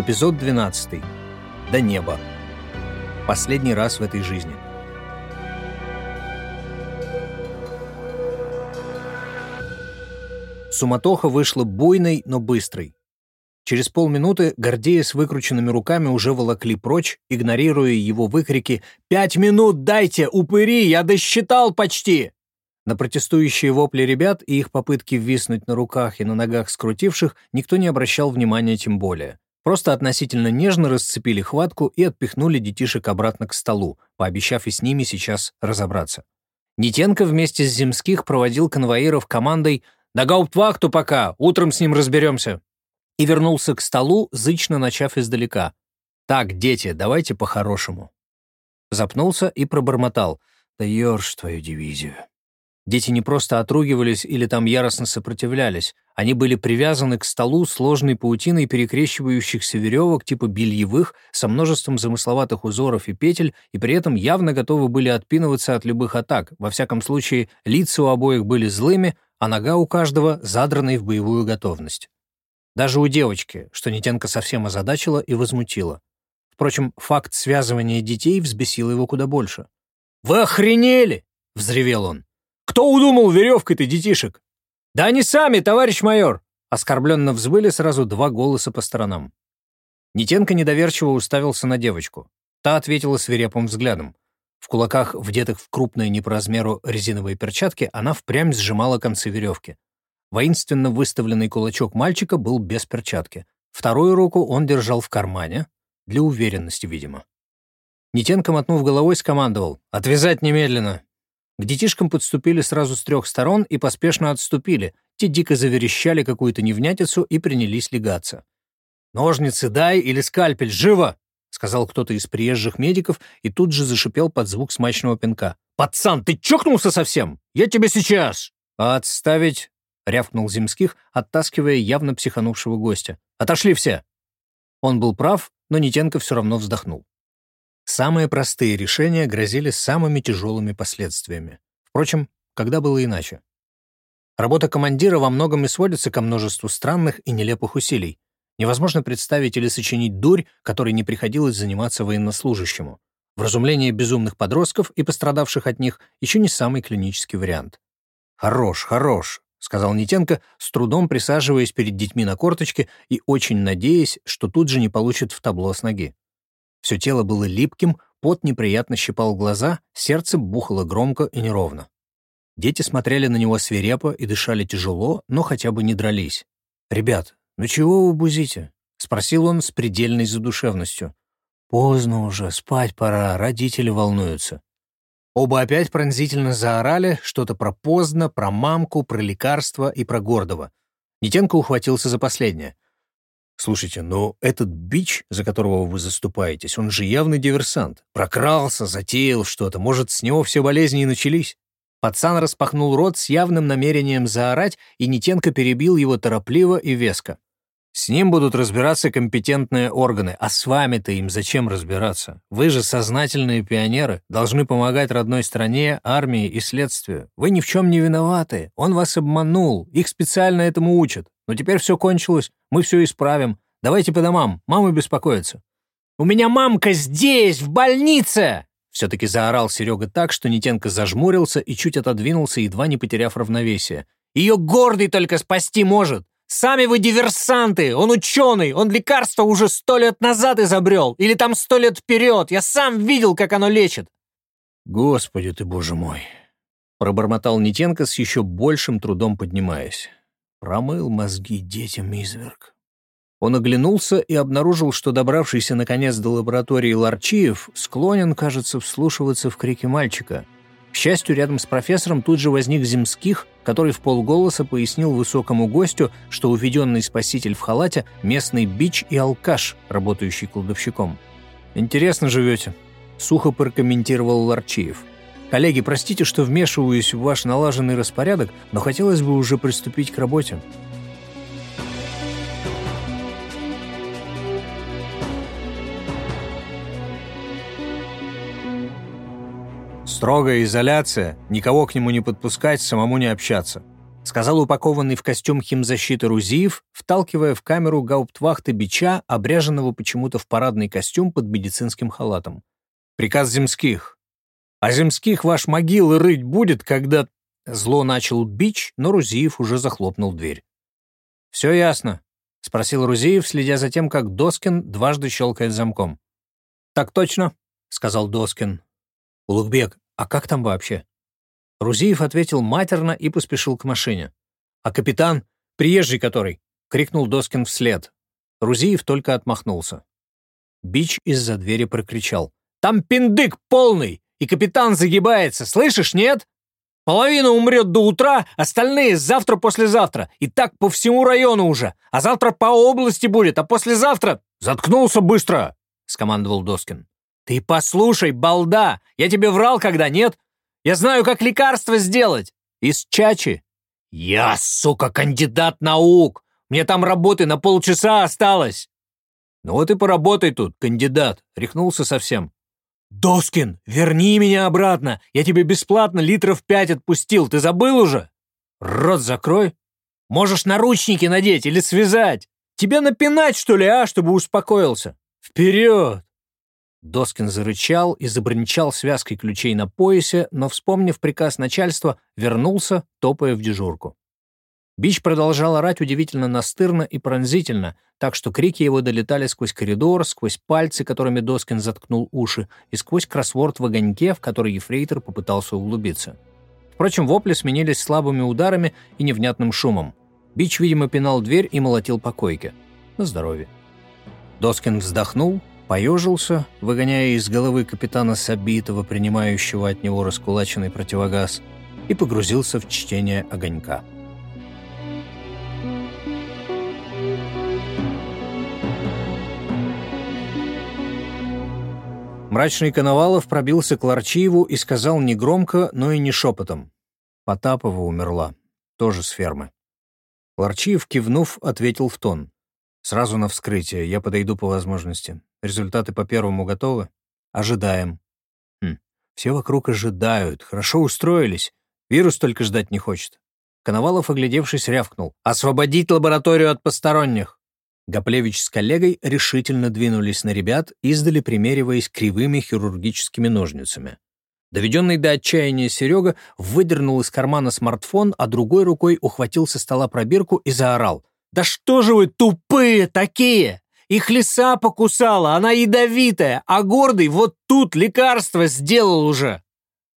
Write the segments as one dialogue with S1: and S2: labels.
S1: Эпизод 12. До неба. Последний раз в этой жизни. Суматоха вышла буйной, но быстрой. Через полминуты Гордея с выкрученными руками уже волокли прочь, игнорируя его выкрики «Пять минут дайте, упыри, я досчитал почти!» На протестующие вопли ребят и их попытки ввиснуть на руках и на ногах скрутивших никто не обращал внимания тем более. Просто относительно нежно расцепили хватку и отпихнули детишек обратно к столу, пообещав и с ними сейчас разобраться. Нитенко вместе с Земских проводил конвоиров командой «На гауптвахту пока, утром с ним разберемся!» и вернулся к столу, зычно начав издалека. «Так, дети, давайте по-хорошему». Запнулся и пробормотал. «Да ёрш твою дивизию». Дети не просто отругивались или там яростно сопротивлялись, они были привязаны к столу сложной паутиной перекрещивающихся веревок типа бельевых со множеством замысловатых узоров и петель, и при этом явно готовы были отпинываться от любых атак. Во всяком случае, лица у обоих были злыми, а нога у каждого задранной в боевую готовность. Даже у девочки, что Нитенко совсем озадачила и возмутила. Впрочем, факт связывания детей взбесил его куда больше. «Вы охренели!» — взревел он. Кто удумал веревкой-то детишек? Да они сами, товарищ майор! Оскорбленно взвыли сразу два голоса по сторонам. Нитенко недоверчиво уставился на девочку. Та ответила свирепым взглядом. В кулаках, вдетых в крупные не по размеру резиновые перчатки, она впрямь сжимала концы веревки. Воинственно выставленный кулачок мальчика был без перчатки. Вторую руку он держал в кармане, для уверенности, видимо. Нитенко, мотнув головой, скомандовал «Отвязать немедленно! К детишкам подступили сразу с трех сторон и поспешно отступили. Те дико заверещали какую-то невнятицу и принялись легаться. «Ножницы дай или скальпель, живо!» — сказал кто-то из приезжих медиков и тут же зашипел под звук смачного пинка. «Пацан, ты чокнулся совсем? Я тебя сейчас!» «Отставить!» — рявкнул Земских, оттаскивая явно психанувшего гостя. «Отошли все!» Он был прав, но Нитенко все равно вздохнул. Самые простые решения грозили самыми тяжелыми последствиями. Впрочем, когда было иначе? Работа командира во многом и сводится ко множеству странных и нелепых усилий. Невозможно представить или сочинить дурь, которой не приходилось заниматься военнослужащему. Вразумление безумных подростков и пострадавших от них еще не самый клинический вариант. «Хорош, хорош», — сказал Нитенко, с трудом присаживаясь перед детьми на корточке и очень надеясь, что тут же не получит в табло с ноги. Все тело было липким, пот неприятно щипал глаза, сердце бухало громко и неровно. Дети смотрели на него свирепо и дышали тяжело, но хотя бы не дрались. «Ребят, ну чего вы бузите?» — спросил он с предельной задушевностью. «Поздно уже, спать пора, родители волнуются». Оба опять пронзительно заорали что-то про поздно, про мамку, про лекарства и про Гордова. Нитенко ухватился за последнее. Слушайте, но этот бич, за которого вы заступаетесь, он же явный диверсант. Прокрался, затеял что-то. Может, с него все болезни и начались? Пацан распахнул рот с явным намерением заорать, и Нитенко перебил его торопливо и веско. С ним будут разбираться компетентные органы, а с вами-то им зачем разбираться? Вы же сознательные пионеры, должны помогать родной стране, армии и следствию. Вы ни в чем не виноваты. Он вас обманул, их специально этому учат. Но теперь все кончилось, мы все исправим. Давайте по домам, мама беспокоится». «У меня мамка здесь, в больнице!» Все-таки заорал Серега так, что Нитенко зажмурился и чуть отодвинулся, едва не потеряв равновесие. «Ее гордый только спасти может! Сами вы диверсанты! Он ученый! Он лекарство уже сто лет назад изобрел! Или там сто лет вперед! Я сам видел, как оно лечит!»
S2: «Господи ты, боже мой!» Пробормотал Нитенко с еще большим трудом поднимаясь. Промыл мозги детям изверг. Он оглянулся и обнаружил, что добравшийся наконец до лаборатории Ларчиев склонен, кажется, вслушиваться в крики мальчика. К счастью, рядом с профессором тут же возник Земских, который в полголоса пояснил высокому гостю, что уведенный спаситель в халате – местный бич и алкаш, работающий кладовщиком. «Интересно живете», – сухо прокомментировал Ларчиев. Коллеги, простите, что вмешиваюсь в ваш налаженный распорядок, но хотелось бы уже приступить к работе. Строгая изоляция, никого к нему не подпускать, самому не общаться,
S1: сказал упакованный в костюм химзащиты Рузиев, вталкивая в камеру гауптвахты бича, обряженного почему-то в парадный костюм под медицинским халатом. «Приказ земских. А земских ваш могилы рыть будет, когда...» Зло начал бич, но Рузиев уже захлопнул дверь. «Все ясно», — спросил Рузиев, следя за тем, как Доскин дважды щелкает замком. «Так точно», — сказал Доскин. «Улугбек, а как там вообще?» Рузиев ответил матерно и поспешил к машине. «А капитан? Приезжий который!» — крикнул Доскин вслед. Рузиев только отмахнулся. Бич из-за двери прокричал. «Там пиндык полный, и капитан загибается, слышишь, нет? Половина умрет до утра, остальные завтра послезавтра. И так по всему району уже. А завтра по области будет, а послезавтра...» «Заткнулся быстро!» — скомандовал Доскин. «Ты послушай, балда! Я тебе врал когда, нет? Я знаю, как лекарство сделать. Из чачи. Я, сука, кандидат наук. Мне там работы на полчаса осталось. Ну вот и поработай тут, кандидат. Рехнулся совсем. Доскин, верни меня обратно. Я тебе бесплатно литров пять отпустил. Ты забыл уже? Рот закрой. Можешь наручники надеть или связать. Тебе напинать, что ли, а, чтобы успокоился? Вперед! Доскин зарычал и забрончал связкой ключей на поясе, но, вспомнив приказ начальства, вернулся, топая в дежурку. Бич продолжал орать удивительно настырно и пронзительно, так что крики его долетали сквозь коридор, сквозь пальцы, которыми Доскин заткнул уши, и сквозь кроссворд в огоньке, в который ефрейтор попытался углубиться. Впрочем, вопли сменились слабыми ударами и невнятным шумом. Бич, видимо, пинал дверь и молотил по койке. На здоровье. Доскин вздохнул, поежился, выгоняя из головы капитана Сабитова, принимающего от него раскулаченный противогаз, и погрузился в чтение огонька. Мрачный Коновалов пробился к Ларчиеву и сказал негромко, но и не шепотом. Потапова умерла, тоже с фермы. Ларчиев, кивнув, ответил в тон. «Сразу на вскрытие, я подойду по возможности. Результаты по первому готовы? Ожидаем. Хм. Все вокруг ожидают. Хорошо устроились. Вирус только ждать не хочет. Коновалов, оглядевшись, рявкнул. «Освободить лабораторию от посторонних!» Гоплевич с коллегой решительно двинулись на ребят, издали примериваясь кривыми хирургическими ножницами. Доведенный до отчаяния Серега выдернул из кармана смартфон, а другой рукой ухватил со стола пробирку и заорал. «Да что же вы тупые такие! Их лиса покусала, она ядовитая, а гордый вот тут лекарство сделал уже.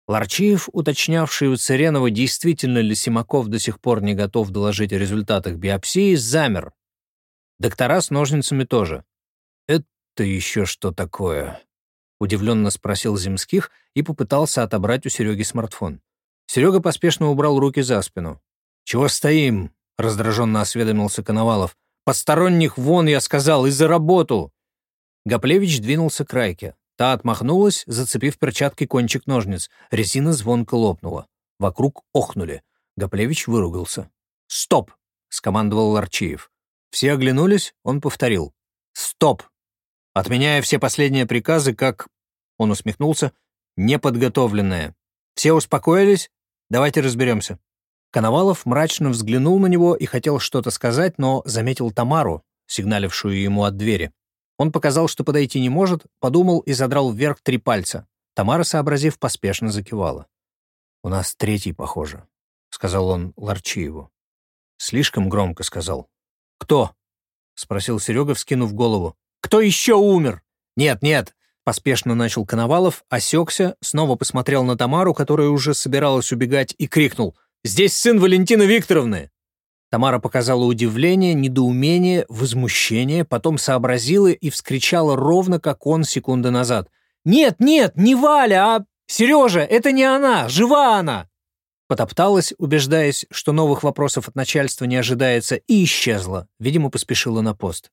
S1: Ларчиев, уточнявший у Царенова, действительно ли Симаков до сих пор не готов доложить о результатах биопсии, замер. Доктора с ножницами тоже. «Это еще что такое?» — удивленно спросил Земских и попытался отобрать у Сереги смартфон. Серега поспешно убрал руки за спину. «Чего стоим?» — раздраженно осведомился Коновалов. Посторонних вон, я сказал, и за работу!» Гоплевич двинулся к Райке. Та отмахнулась, зацепив перчаткой кончик ножниц. Резина звонко лопнула. Вокруг охнули. Гоплевич выругался. «Стоп!» — скомандовал Ларчиев. Все оглянулись, он повторил. «Стоп!» Отменяя все последние приказы, как... Он усмехнулся. «Неподготовленные. Все успокоились? Давайте разберемся». Коновалов мрачно взглянул на него и хотел что-то сказать, но заметил Тамару, сигналившую ему от двери. Он показал, что подойти не может, подумал и задрал вверх три пальца. Тамара, сообразив, поспешно закивала. «У нас третий, похоже», — сказал он Ларчиеву. Слишком громко сказал. «Кто?» — спросил Серега, вскинув голову. «Кто еще умер?» «Нет, нет», — поспешно начал Коновалов, осекся, снова посмотрел на Тамару, которая уже собиралась убегать, и крикнул. Здесь сын Валентины Викторовны!» Тамара показала удивление, недоумение, возмущение, потом сообразила и вскричала ровно, как он секунды назад. «Нет, нет, не Валя, а Сережа, это не она, жива она!» Потопталась, убеждаясь, что новых вопросов от начальства не ожидается, и исчезла. Видимо, поспешила на пост.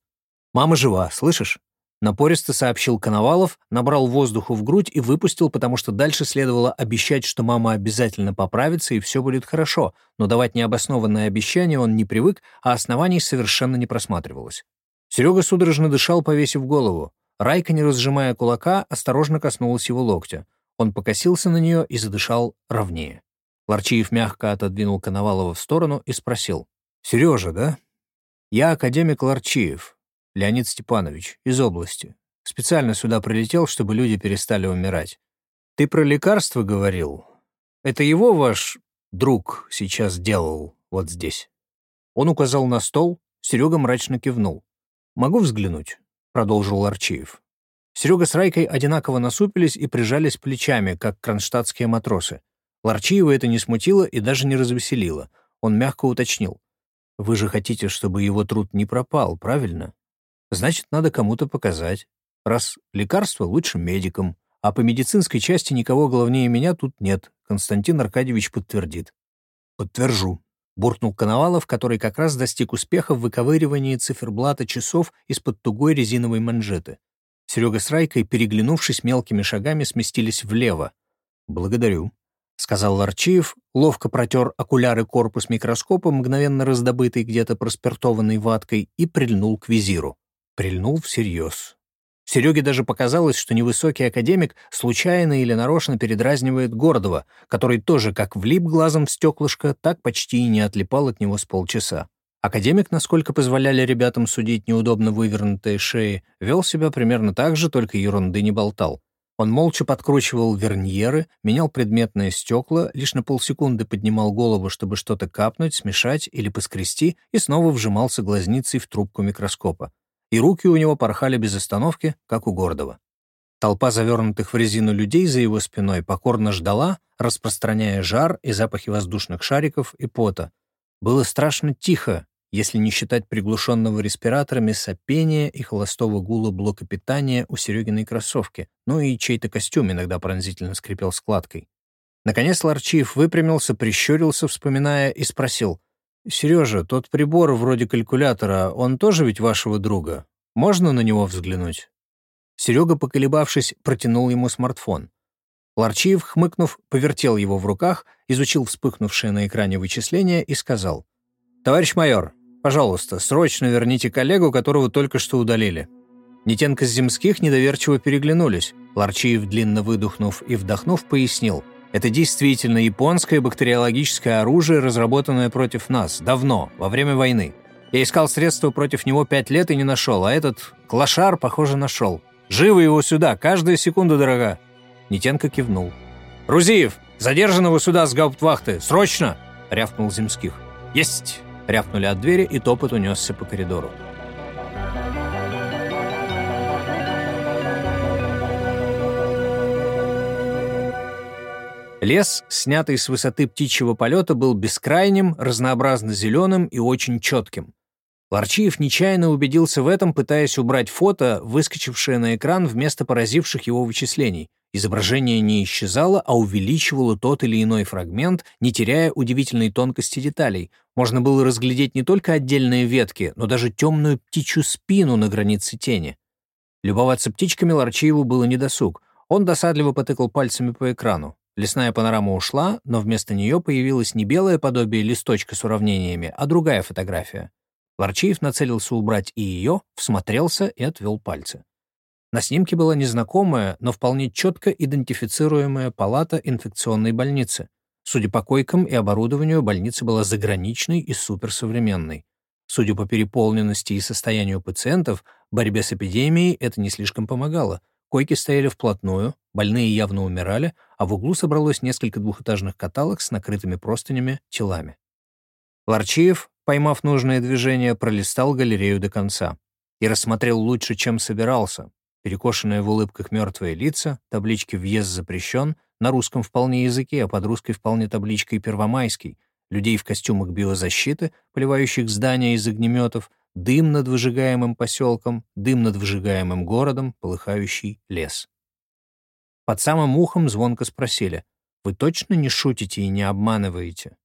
S1: «Мама жива, слышишь?» Напористо сообщил Коновалов, набрал воздуху в грудь и выпустил, потому что дальше следовало обещать, что мама обязательно поправится и все будет хорошо, но давать необоснованное обещание он не привык, а оснований совершенно не просматривалось. Серега судорожно дышал, повесив голову. Райка, не разжимая кулака, осторожно коснулась его локтя. Он покосился на нее и задышал ровнее. Ларчиев мягко отодвинул Коновалова в сторону и спросил. «Сережа, да? Я академик Ларчиев, Леонид Степанович, из области. Специально сюда прилетел, чтобы люди перестали умирать. Ты про лекарства говорил? Это его ваш друг сейчас делал вот здесь?» Он указал на стол, Серега мрачно кивнул. «Могу взглянуть?» — продолжил Ларчиев. Серега с Райкой одинаково насупились и прижались плечами, как кронштадтские матросы. Ларчиева это не смутило и даже не развеселило. Он мягко уточнил. «Вы же хотите, чтобы его труд не пропал, правильно? Значит, надо кому-то показать. Раз лекарство лучше медикам, а по медицинской части никого главнее меня тут нет, Константин Аркадьевич подтвердит». «Подтвержу», — буркнул Коновалов, который как раз достиг успеха в выковыривании циферблата часов из-под тугой резиновой манжеты. Серега с Райкой, переглянувшись мелкими шагами, сместились влево. «Благодарю», — сказал Ларчиев, ловко протер окуляры корпус микроскопа, мгновенно раздобытый где-то проспиртованной ваткой, и прильнул к визиру. Прильнул всерьез. Сереге даже показалось, что невысокий академик случайно или нарочно передразнивает Гордова, который тоже как влип глазом в стеклышко, так почти и не отлипал от него с полчаса. Академик, насколько позволяли ребятам судить неудобно вывернутые шеи, вел себя примерно так же, только ерунды не болтал. Он молча подкручивал верньеры, менял предметные стекла, лишь на полсекунды поднимал голову, чтобы что-то капнуть, смешать или поскрести, и снова вжимался глазницей в трубку микроскопа. И руки у него порхали без остановки, как у Гордова. Толпа завернутых в резину людей за его спиной покорно ждала, распространяя жар и запахи воздушных шариков и пота. Было страшно тихо, если не считать приглушенного респираторами сопения и холостого гула блока питания у Серегиной кроссовки, ну и чей-то костюм иногда пронзительно скрипел складкой. Наконец Ларчиев выпрямился, прищурился, вспоминая, и спросил, «Сережа, тот прибор вроде калькулятора, он тоже ведь вашего друга? Можно на него взглянуть?» Серега, поколебавшись, протянул ему смартфон. Ларчиев, хмыкнув, повертел его в руках, изучил вспыхнувшее на экране вычисление и сказал, «Товарищ майор, Пожалуйста, срочно верните коллегу, которого только что удалили». Нитенко с Земских недоверчиво переглянулись. Ларчиев, длинно выдохнув и вдохнув, пояснил. «Это действительно японское бактериологическое оружие, разработанное против нас. Давно, во время войны. Я искал средства против него пять лет и не нашел, а этот клошар, похоже, нашел. Живо его сюда, каждая секунда дорога». Нитенко кивнул. «Рузиев, задержанного сюда с гауптвахты, срочно!» — рявкнул Земских. «Есть!» Рявкнули от двери, и топот унесся по коридору. Лес, снятый с высоты птичьего полета, был бескрайним, разнообразно зеленым и очень четким. Ларчиев нечаянно убедился в этом, пытаясь убрать фото, выскочившее на экран вместо поразивших его вычислений. Изображение не исчезало, а увеличивало тот или иной фрагмент, не теряя удивительной тонкости деталей. Можно было разглядеть не только отдельные ветки, но даже темную птичью спину на границе тени. Любоваться птичками Ларчиеву было недосуг. Он досадливо потыкал пальцами по экрану. Лесная панорама ушла, но вместо нее появилось не белое подобие листочка с уравнениями, а другая фотография. Ларчиев нацелился убрать и ее, всмотрелся и отвел пальцы. На снимке была незнакомая, но вполне четко идентифицируемая палата инфекционной больницы. Судя по койкам и оборудованию, больница была заграничной и суперсовременной. Судя по переполненности и состоянию пациентов, борьбе с эпидемией это не слишком помогало. Койки стояли вплотную, больные явно умирали, а в углу собралось несколько двухэтажных каталог с накрытыми простынями телами. Ларчиев, поймав нужное движение, пролистал галерею до конца и рассмотрел лучше, чем собирался, перекошенные в улыбках мертвые лица, таблички «Въезд запрещен», на русском вполне языке, а под русской вполне табличкой «Первомайский», людей в костюмах биозащиты, поливающих здания из огнеметов, дым над выжигаемым поселком, дым над выжигаемым городом, полыхающий лес. Под самым ухом звонко спросили, «Вы точно не шутите и не обманываете?»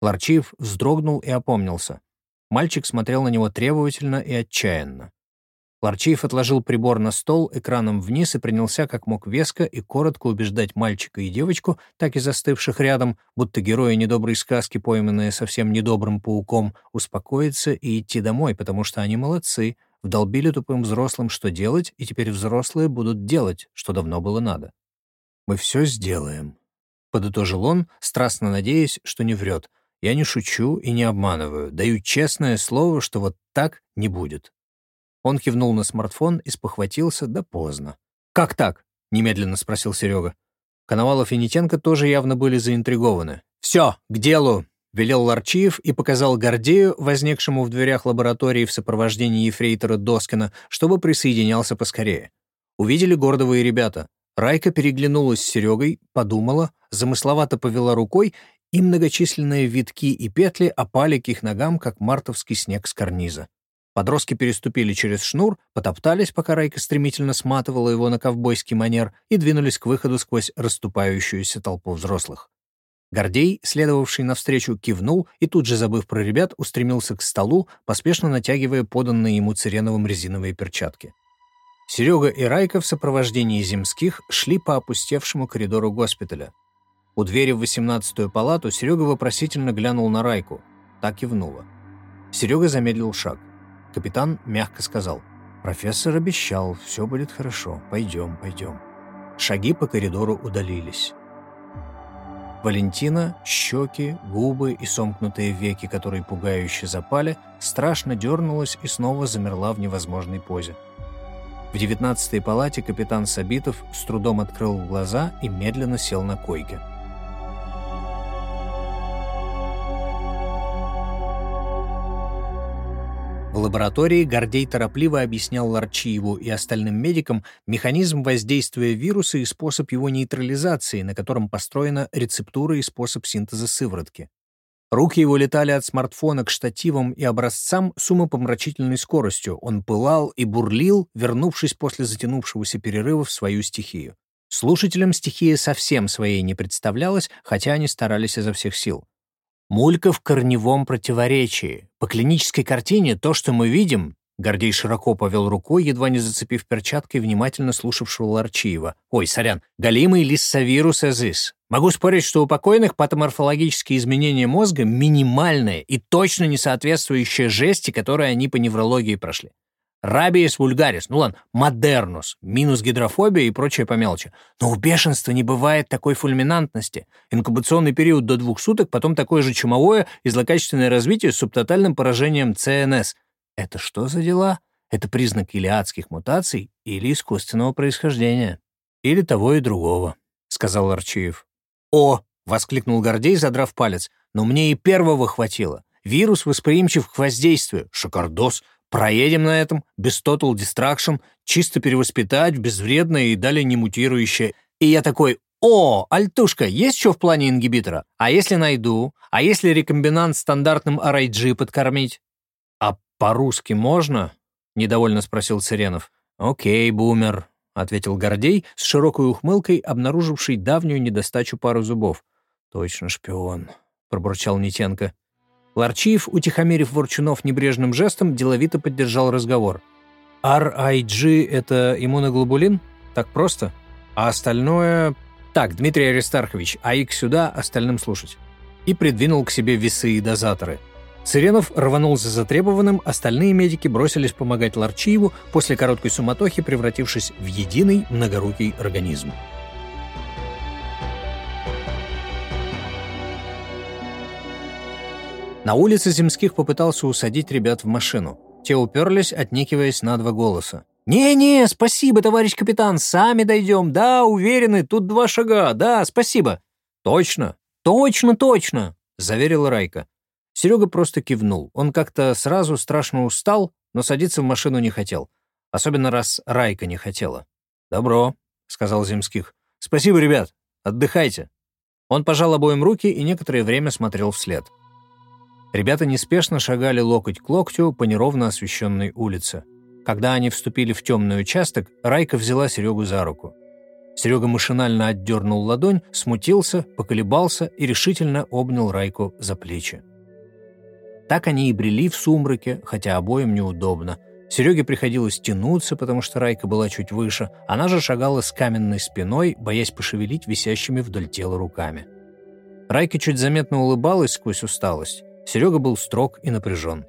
S1: Ларчиев вздрогнул и опомнился. Мальчик смотрел на него требовательно и отчаянно. Ларчиев отложил прибор на стол экраном вниз и принялся как мог веско и коротко убеждать мальчика и девочку, так и застывших рядом, будто герои недоброй сказки, пойманные совсем недобрым пауком, успокоиться и идти домой, потому что они молодцы, вдолбили тупым взрослым, что делать, и теперь взрослые будут делать, что давно было надо. «Мы все сделаем», подытожил он, страстно надеясь, что не врет. «Я не шучу и не обманываю. Даю честное слово, что вот так не будет». Он кивнул на смартфон и спохватился, да поздно. «Как так?» — немедленно спросил Серега. Коновалов и Нитенко тоже явно были заинтригованы. «Все, к делу!» — велел Ларчиев и показал Гордею, возникшему в дверях лаборатории в сопровождении ефрейтора Доскина, чтобы присоединялся поскорее. Увидели гордовые ребята. Райка переглянулась с Серегой, подумала, замысловато повела рукой, и многочисленные витки и петли опали к их ногам, как мартовский снег с карниза. Подростки переступили через шнур, потоптались, пока Райка стремительно сматывала его на ковбойский манер, и двинулись к выходу сквозь расступающуюся толпу взрослых. Гордей, следовавший навстречу, кивнул и тут же, забыв про ребят, устремился к столу, поспешно натягивая поданные ему циреновым резиновые перчатки. Серега и Райка в сопровождении земских шли по опустевшему коридору госпиталя. У двери в восемнадцатую палату Серега вопросительно глянул на Райку. Так кивнула. Серега замедлил шаг. Капитан мягко сказал. «Профессор обещал, все будет хорошо. Пойдем, пойдем». Шаги по коридору удалились. Валентина, щеки, губы и сомкнутые веки, которые пугающе запали, страшно дернулась и снова замерла в невозможной позе. В девятнадцатой палате капитан Сабитов с трудом открыл глаза и медленно сел на койке. В лаборатории Гордей торопливо объяснял Ларчиеву и остальным медикам механизм воздействия вируса и способ его нейтрализации, на котором построена рецептура и способ синтеза сыворотки. Руки его летали от смартфона к штативам и образцам с умопомрачительной скоростью. Он пылал и бурлил, вернувшись после затянувшегося перерыва в свою стихию. Слушателям стихия совсем своей не представлялась, хотя они старались изо всех сил. Мулька в корневом противоречии. По клинической картине то, что мы видим, Гордей широко повел рукой, едва не зацепив перчаткой внимательно слушавшего Ларчиева. «Ой, сорян, галимый лиссавирус эзис. Могу спорить, что у покойных патоморфологические изменения мозга минимальные и точно не соответствующие жести, которые они по неврологии прошли. Рабиес вульгарис, ну ладно, модернус, минус гидрофобия и прочее по мелочи. Но у бешенства не бывает такой фульминантности. Инкубационный период до двух суток, потом такое же чумовое и злокачественное развитие с субтотальным поражением ЦНС. Это что за дела? Это признак или адских мутаций, или искусственного происхождения. Или того и другого, — сказал Арчиев. «О!» — воскликнул Гордей, задрав палец. «Но мне и первого хватило. Вирус восприимчив к воздействию. Шикардос. Проедем на этом, без Total Distraction, чисто перевоспитать, безвредное и далее не мутирующее. И я такой, о, альтушка, есть что в плане ингибитора? А если найду? А если рекомбинант стандартным RIG подкормить? А по-русски можно? Недовольно спросил Сиренов. Окей, бумер, ответил Гордей с широкой ухмылкой, обнаруживший давнюю недостачу пару зубов. Точно шпион, пробурчал Нитенко. Ларчиев, утихомирив Ворчунов небрежным жестом, деловито поддержал разговор. RIG — это иммуноглобулин? Так просто? А остальное... Так, Дмитрий Аристархович, АИК сюда, остальным слушать. И придвинул к себе весы и дозаторы. Сыренов рванул за затребованным, остальные медики бросились помогать Ларчиеву, после короткой суматохи превратившись в единый многорукий организм. На улице Земских попытался усадить ребят в машину. Те уперлись, отнекиваясь на два голоса. «Не-не, спасибо, товарищ капитан, сами дойдем. Да, уверены, тут два шага. Да, спасибо». «Точно, точно, точно», — заверила Райка. Серега просто кивнул. Он как-то сразу страшно устал, но садиться в машину не хотел. Особенно раз Райка не хотела. «Добро», — сказал Земских. «Спасибо, ребят. Отдыхайте». Он пожал обоим руки и некоторое время смотрел вслед. Ребята неспешно шагали локоть к локтю по неровно освещенной улице. Когда они вступили в темный участок, Райка взяла Серегу за руку. Серега машинально отдернул ладонь, смутился, поколебался и решительно обнял Райку за плечи. Так они и брели в сумраке, хотя обоим неудобно. Сереге приходилось тянуться, потому что Райка была чуть выше, она же шагала с каменной спиной, боясь пошевелить висящими вдоль тела руками. Райка чуть заметно улыбалась сквозь усталость. Серега был строг и напряжен.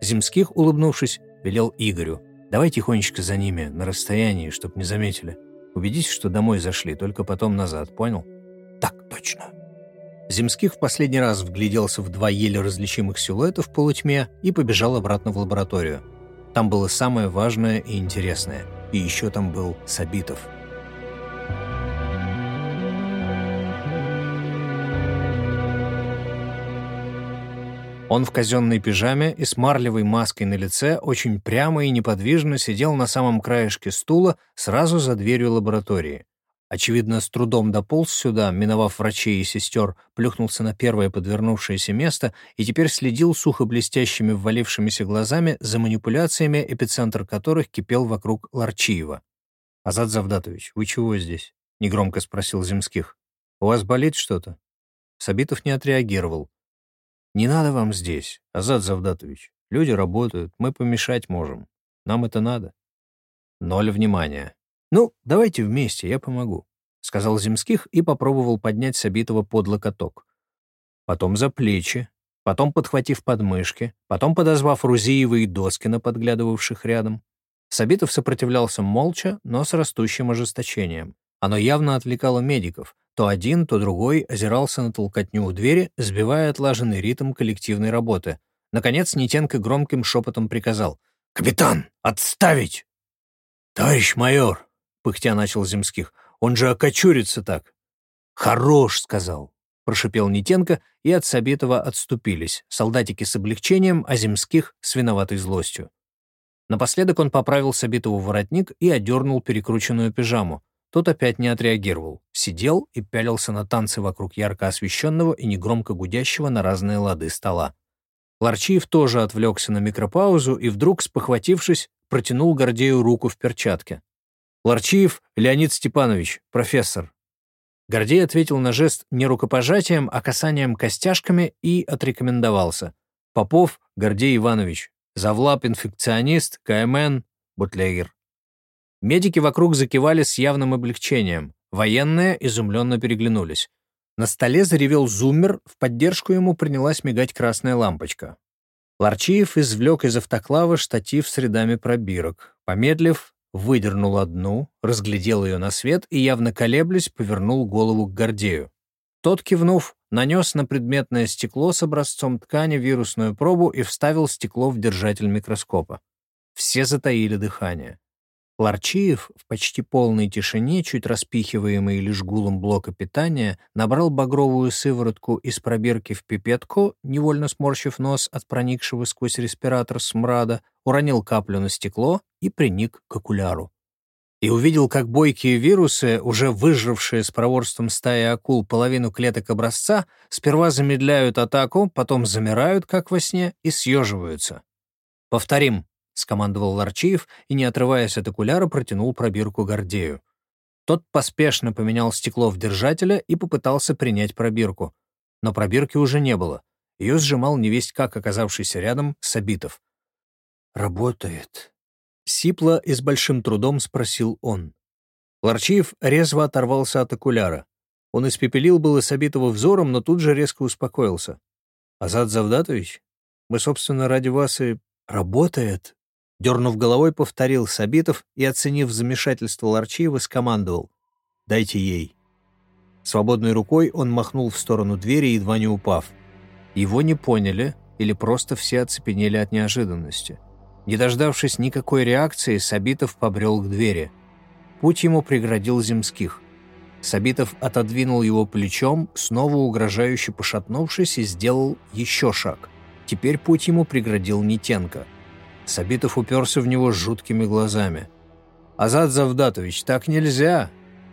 S1: Земских, улыбнувшись, велел Игорю. «Давай тихонечко за ними, на расстоянии, чтоб не заметили. Убедись, что домой зашли, только потом назад, понял?» «Так точно». Земских в последний раз вгляделся в два еле различимых силуэта в полутьме и побежал обратно в лабораторию. Там было самое важное и интересное. И еще там был Сабитов. Он в казенной пижаме и с марлевой маской на лице очень прямо и неподвижно сидел на самом краешке стула сразу за дверью лаборатории. Очевидно, с трудом дополз сюда, миновав врачей и сестер, плюхнулся на первое подвернувшееся место и теперь следил сухо блестящими ввалившимися глазами за манипуляциями, эпицентр которых кипел вокруг Ларчиева. «Азат Завдатович, вы чего здесь?» — негромко спросил Земских. «У вас болит что-то?» Сабитов не отреагировал. «Не надо вам здесь, Азат Завдатович. Люди работают, мы помешать можем. Нам это надо». Ноль внимания. «Ну, давайте вместе, я помогу», — сказал Земских и попробовал поднять Сабитова под локоток. Потом за плечи, потом подхватив подмышки, потом подозвав Рузиева и Доскина, подглядывавших рядом. Сабитов сопротивлялся молча, но с растущим ожесточением. Оно явно отвлекало медиков. То один, то другой озирался на толкотню у двери, сбивая отлаженный ритм коллективной работы. Наконец Нитенко громким шепотом приказал. «Капитан, отставить!» «Товарищ майор!» пыхтя начал Земских. «Он же окочурится так!» «Хорош!» — сказал. Прошипел Нитенко, и от Сабитова отступились, солдатики с облегчением, а Земских — с виноватой злостью. Напоследок он поправил Сабитову воротник и одернул перекрученную пижаму. Тот опять не отреагировал, сидел и пялился на танцы вокруг ярко освещенного и негромко гудящего на разные лады стола. Ларчиев тоже отвлекся на микропаузу и вдруг, спохватившись, протянул Гордею руку в перчатке. Ларчиев Леонид Степанович, профессор». Гордей ответил на жест не рукопожатием, а касанием костяшками и отрекомендовался. Попов Гордей Иванович, завлап-инфекционист, КМН, бутлегер. Медики вокруг закивали с явным облегчением. Военные изумленно переглянулись. На столе заревел зуммер, в поддержку ему принялась мигать красная лампочка. Ларчиев извлек из автоклава штатив с рядами пробирок. Помедлив, выдернул одну, разглядел ее на свет и, явно колеблясь, повернул голову к Гордею. Тот, кивнув, нанес на предметное стекло с образцом ткани вирусную пробу и вставил стекло в держатель микроскопа. Все затаили дыхание. Ларчиев в почти полной тишине, чуть распихиваемый лишь гулом блока питания, набрал багровую сыворотку из пробирки в пипетку, невольно сморщив нос от проникшего сквозь респиратор смрада, уронил каплю на стекло и приник к окуляру. И увидел, как бойкие вирусы, уже выжравшие с проворством стаи акул половину клеток образца, сперва замедляют атаку, потом замирают, как во сне, и съеживаются. Повторим. — скомандовал Ларчиев и, не отрываясь от окуляра, протянул пробирку Гордею. Тот поспешно поменял стекло в держателя и попытался принять пробирку. Но пробирки уже не было. Ее сжимал невесть как оказавшийся рядом Сабитов. «Работает», — сипло и с большим трудом спросил он. Ларчиев резво оторвался от окуляра. Он испепелил было Сабитова взором, но тут же резко успокоился. «Азат Завдатович, мы, собственно, ради вас и...» «Работает», Дернув головой, повторил Сабитов и, оценив замешательство Ларчиева, скомандовал «Дайте ей». Свободной рукой он махнул в сторону двери, едва не упав. Его не поняли или просто все оцепенели от неожиданности. Не дождавшись никакой реакции, Сабитов побрел к двери. Путь ему преградил Земских. Сабитов отодвинул его плечом, снова угрожающе пошатнувшись, и сделал еще шаг. Теперь путь ему преградил Нитенко — Сабитов уперся в него жуткими глазами. «Азат Завдатович, так нельзя!»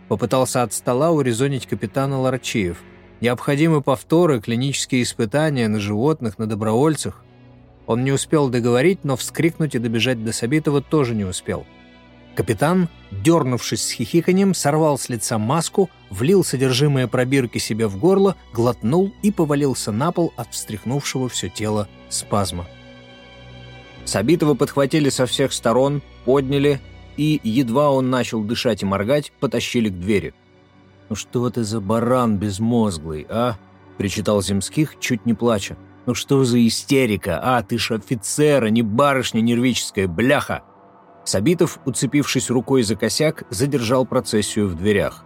S1: Попытался от стола урезонить капитана Ларчиев. «Необходимы повторы, клинические испытания на животных, на добровольцах». Он не успел договорить, но вскрикнуть и добежать до Сабитова тоже не успел. Капитан, дернувшись с хихиканьем, сорвал с лица маску, влил содержимое пробирки себе в горло, глотнул и повалился на пол от встряхнувшего все тело спазма. Сабитова подхватили со всех сторон, подняли, и, едва он начал дышать и моргать, потащили к двери. «Ну что ты за баран безмозглый, а?» — причитал Земских, чуть не плача. «Ну что за истерика, а? Ты ж офицер, а не барышня нервическая, бляха!» Сабитов, уцепившись рукой за косяк, задержал процессию в дверях.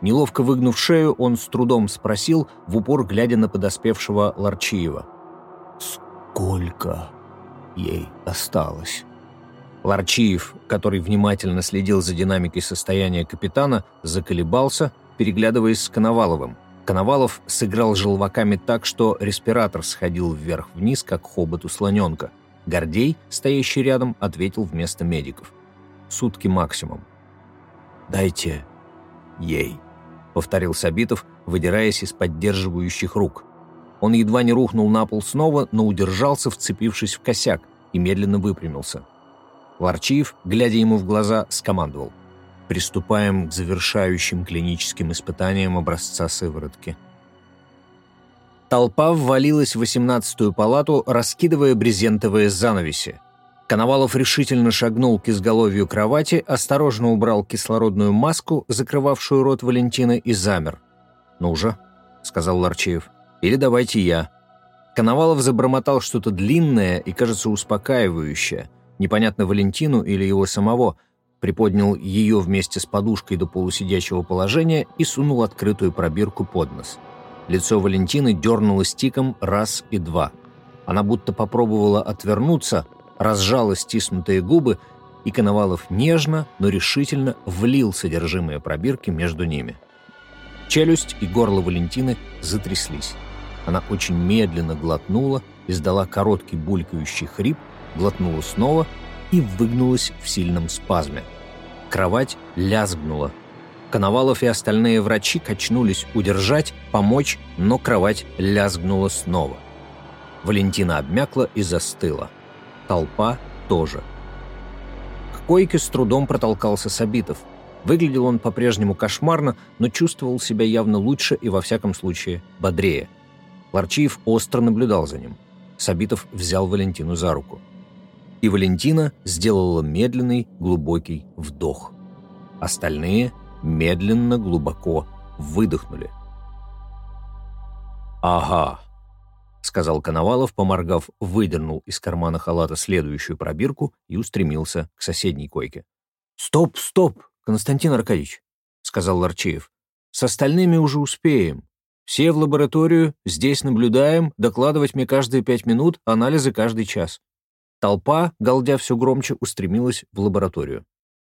S1: Неловко выгнув шею, он с трудом спросил, в упор глядя на подоспевшего Ларчиева. «Сколько ей осталось?» Ларчиев, который внимательно следил за динамикой состояния капитана, заколебался, переглядываясь с Коноваловым. Коновалов сыграл желваками так, что респиратор сходил вверх-вниз, как хобот у слоненка. Гордей, стоящий рядом, ответил вместо медиков. «Сутки максимум». «Дайте ей», — повторил Сабитов, выдираясь из поддерживающих рук. Он едва не рухнул на пол снова, но удержался, вцепившись в косяк, и медленно выпрямился. Ларчиев, глядя ему в глаза, скомандовал — Приступаем к завершающим клиническим испытаниям образца сыворотки. Толпа ввалилась в восемнадцатую палату, раскидывая брезентовые занавеси. Коновалов решительно шагнул к изголовью кровати, осторожно убрал кислородную маску, закрывавшую рот Валентины, и замер. «Ну же», — сказал Ларчеев, — «или давайте я». Коновалов забормотал что-то длинное и, кажется, успокаивающее. Непонятно Валентину или его самого — приподнял ее вместе с подушкой до полусидячего положения и сунул открытую пробирку под нос. Лицо Валентины дернулось тиком раз и два. Она будто попробовала отвернуться, разжала стиснутые губы, и Коновалов нежно, но решительно влил содержимое пробирки между ними. Челюсть и горло Валентины затряслись. Она очень медленно глотнула, издала короткий булькающий хрип, глотнула снова и выгнулась в сильном спазме. Кровать лязгнула. Коновалов и остальные врачи качнулись удержать, помочь, но кровать лязгнула снова. Валентина обмякла и застыла. Толпа тоже. К койке с трудом протолкался Сабитов. Выглядел он по-прежнему кошмарно, но чувствовал себя явно лучше и, во всяком случае, бодрее. Ларчиев остро наблюдал за ним. Сабитов взял Валентину за руку и Валентина сделала медленный, глубокий вдох. Остальные медленно, глубоко выдохнули. «Ага», — сказал Коновалов, поморгав, выдернул из кармана халата следующую пробирку и устремился к соседней койке. «Стоп, стоп, Константин Аркадьевич», — сказал Ларчеев. «С остальными уже успеем. Все в лабораторию, здесь наблюдаем, докладывать мне каждые пять минут, анализы каждый час. Толпа, галдя все громче, устремилась в лабораторию.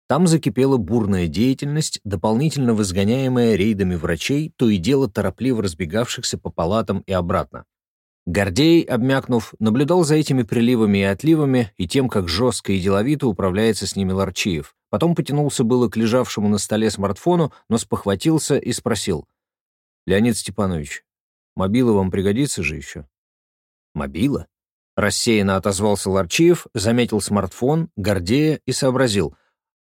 S1: Там закипела бурная деятельность, дополнительно возгоняемая рейдами врачей, то и дело торопливо разбегавшихся по палатам и обратно. Гордей, обмякнув, наблюдал за этими приливами и отливами и тем, как жестко и деловито управляется с ними Ларчиев. Потом потянулся было к лежавшему на столе смартфону, но спохватился и спросил. «Леонид Степанович, мобила вам пригодится же еще?» «Мобила?» Рассеянно отозвался Ларчиев, заметил смартфон, Гордея и сообразил.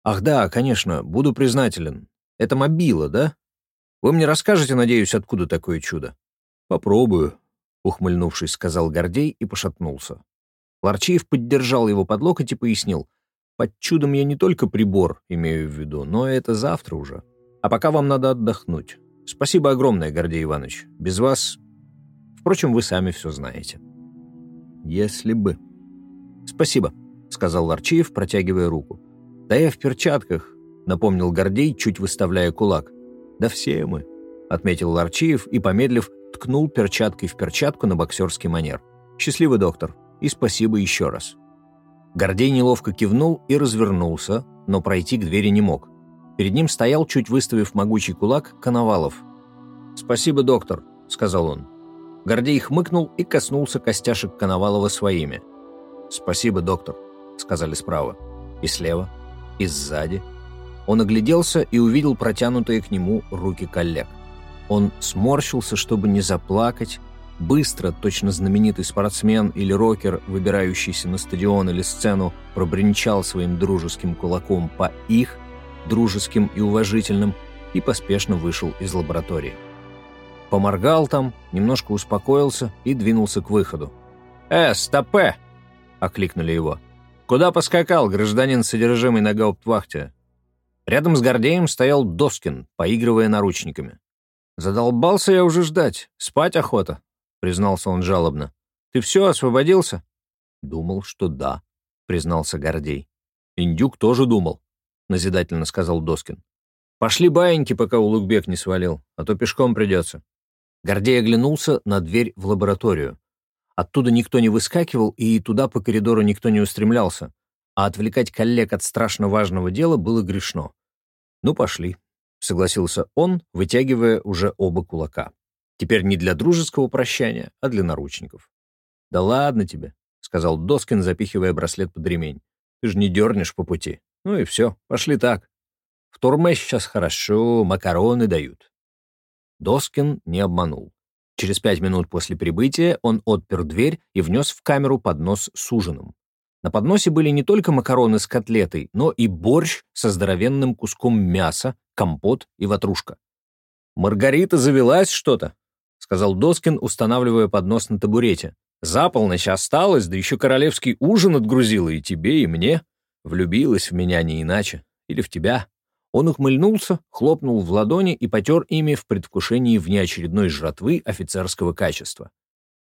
S1: «Ах да, конечно, буду признателен. Это мобила, да? Вы мне расскажете, надеюсь, откуда такое чудо?» «Попробую», — ухмыльнувшись, сказал Гордей и пошатнулся. Ларчиев поддержал его под локоть и пояснил. «Под чудом я не только прибор имею в виду, но это завтра уже. А пока вам надо отдохнуть. Спасибо огромное, Гордей Иванович. Без вас... Впрочем, вы сами все знаете». Если бы. Спасибо, сказал Ларчиев, протягивая руку. Да я в перчатках, напомнил Гордей, чуть выставляя кулак. Да все мы, отметил Ларчиев и, помедлив, ткнул перчаткой в перчатку на боксерский манер. Счастливый доктор, и спасибо еще раз. Гордей неловко кивнул и развернулся, но пройти к двери не мог. Перед ним стоял, чуть выставив могучий кулак, Коновалов. «Спасибо, доктор», — сказал он. Гордей хмыкнул и коснулся костяшек Коновалова своими. «Спасибо, доктор», — сказали справа. И слева, и сзади. Он огляделся и увидел протянутые к нему руки коллег. Он сморщился, чтобы не заплакать, быстро, точно знаменитый спортсмен или рокер, выбирающийся на стадион или сцену, пробринчал своим дружеским кулаком по их, дружеским и уважительным, и поспешно вышел из лаборатории. Поморгал там, немножко успокоился и двинулся к выходу. «Э, стопе!» — окликнули его. «Куда поскакал гражданин, содержимый на гауптвахте?» Рядом с Гордеем стоял Доскин, поигрывая наручниками. «Задолбался я уже ждать. Спать охота», — признался он жалобно. «Ты все, освободился?» «Думал, что да», — признался Гордей. «Индюк тоже думал», — назидательно сказал Доскин. Пошли баиньки, пока Улугбек не свалил, а то пешком придется. Гордей оглянулся на дверь в лабораторию. Оттуда никто не выскакивал, и туда по коридору никто не устремлялся, а отвлекать коллег от страшно важного дела было грешно. «Ну, пошли», — согласился он, вытягивая уже оба кулака. Теперь не для дружеского прощания, а для наручников. «Да ладно тебе», — сказал Доскин, запихивая браслет под ремень. «Ты же не дернешь по пути. Ну и все, пошли так. В Турме сейчас хорошо, макароны дают». Доскин не обманул. Через пять минут после прибытия он отпер дверь и внес в камеру поднос с ужином. На подносе были не только макароны с котлетой, но и борщ со здоровенным куском мяса, компот и ватрушка. «Маргарита завелась что-то», — сказал Доскин, устанавливая поднос на табурете. «За полночь осталось, да еще королевский ужин отгрузила и тебе, и мне. Влюбилась в меня не иначе. Или в тебя». Он ухмыльнулся, хлопнул в ладони и потер ими в предвкушении внеочередной жратвы офицерского качества.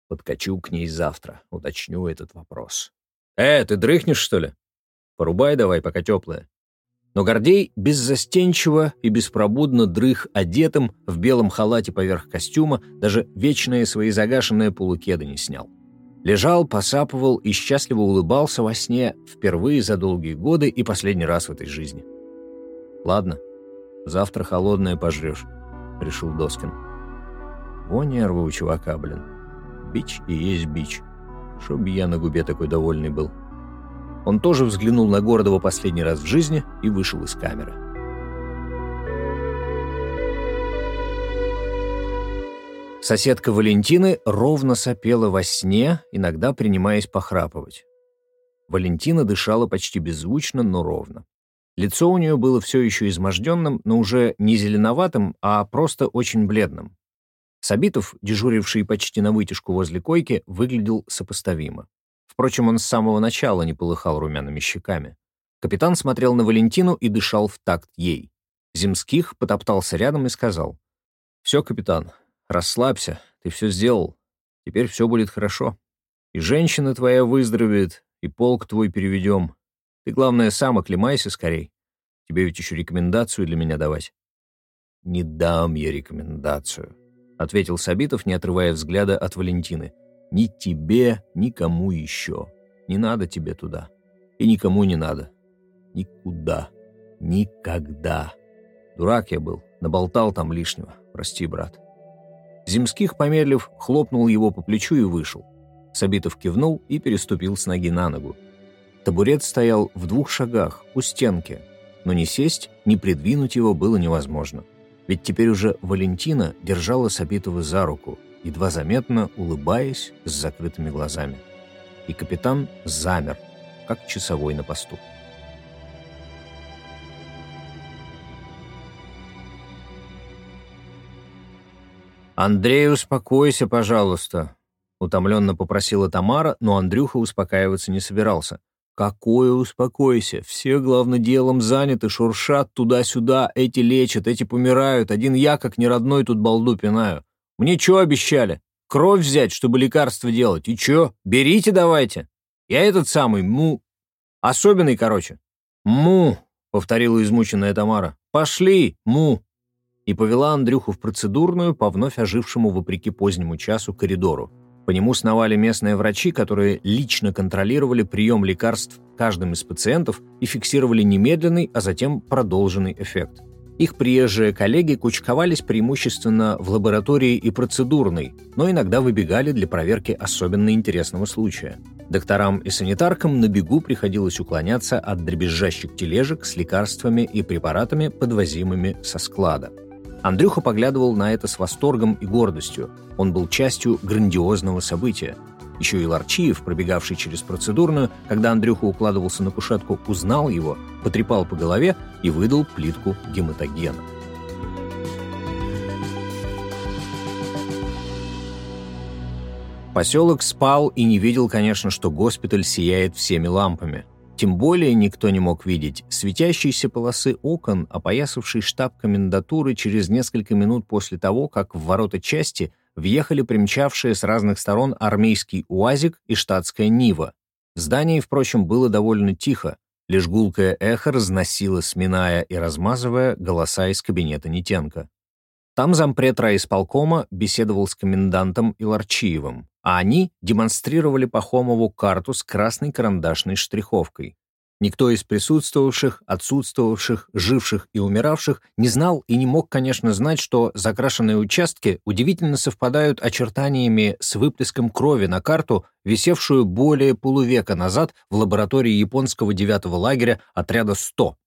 S1: «Подкачу к ней завтра, уточню этот вопрос». «Э, ты дрыхнешь, что ли? Порубай давай, пока теплая». Но Гордей беззастенчиво и беспробудно дрых одетым в белом халате поверх костюма, даже вечные свои загашенные полукеды не снял. Лежал, посапывал и счастливо улыбался во сне впервые за долгие годы и последний раз в этой жизни. «Ладно, завтра холодное пожрешь», — решил Доскин. «Во нервы у чувака, блин. Бич и есть бич. Чтоб я на губе такой довольный был». Он тоже взглянул на Городова последний раз в жизни и вышел из камеры. Соседка Валентины ровно сопела во сне, иногда принимаясь похрапывать. Валентина дышала почти беззвучно, но ровно. Лицо у нее было все еще изможденным, но уже не зеленоватым, а просто очень бледным. Сабитов, дежуривший почти на вытяжку возле койки, выглядел сопоставимо. Впрочем, он с самого начала не полыхал румяными щеками. Капитан смотрел на Валентину и дышал в такт ей. Земских потоптался рядом и сказал. «Все, капитан, расслабься, ты все сделал. Теперь все будет хорошо. И женщина твоя выздоровеет, и полк твой переведем. Ты, главное, сам оклемайся скорей. Тебе ведь еще рекомендацию для меня давать». «Не дам я рекомендацию», — ответил Сабитов, не отрывая взгляда от Валентины. Ни тебе, никому еще. Не надо тебе туда. И никому не надо. Никуда. Никогда. Дурак я был. Наболтал там лишнего. Прости, брат. Земских, помедлив, хлопнул его по плечу и вышел. Сабитов кивнул и переступил с ноги на ногу. Табурет стоял в двух шагах, у стенки, но ни сесть, ни придвинуть его было невозможно. Ведь теперь уже Валентина держала Сабитова за руку, едва заметно улыбаясь с закрытыми глазами. И капитан замер, как часовой на посту. «Андрей, успокойся, пожалуйста», — утомленно попросила Тамара, но Андрюха успокаиваться не собирался. «Какое успокойся? Все, главным делом, заняты, шуршат туда-сюда, эти лечат, эти помирают, один я, как неродной, тут балду пинаю. Мне что обещали? Кровь взять, чтобы лекарство делать. И чё? Берите давайте. Я этот самый, му... Особенный, короче. Му, повторила измученная Тамара. Пошли, му. И повела Андрюху в процедурную по вновь ожившему, вопреки позднему часу, коридору. По нему сновали местные врачи, которые лично контролировали прием лекарств каждым из пациентов и фиксировали немедленный, а затем продолженный эффект. Их приезжие коллеги кучковались преимущественно в лаборатории и процедурной, но иногда выбегали для проверки особенно интересного случая. Докторам и санитаркам на бегу приходилось уклоняться от дребезжащих тележек с лекарствами и препаратами, подвозимыми со склада. Андрюха поглядывал на это с восторгом и гордостью. Он был частью грандиозного события – еще и Ларчиев, пробегавший через процедурную, когда Андрюха укладывался на кушетку, узнал его, потрепал по голове и выдал плитку гематогена. Поселок спал и не видел, конечно, что госпиталь сияет всеми лампами. Тем более никто не мог видеть светящиеся полосы окон, опоясавший штаб комендатуры через несколько минут после того, как в ворота части въехали примчавшие с разных сторон армейский УАЗик и штатская Нива. В здании, впрочем, было довольно тихо. Лишь гулкое эхо разносило, сминая и размазывая голоса из кабинета Нитенко. Там зампред райисполкома беседовал с комендантом Иларчиевым, а они демонстрировали Пахомову карту с красной карандашной штриховкой. Никто из присутствовавших, отсутствовавших, живших и умиравших не знал и не мог, конечно, знать, что закрашенные участки удивительно совпадают очертаниями с выплеском крови на карту, висевшую более полувека назад в лаборатории японского девятого лагеря отряда 100.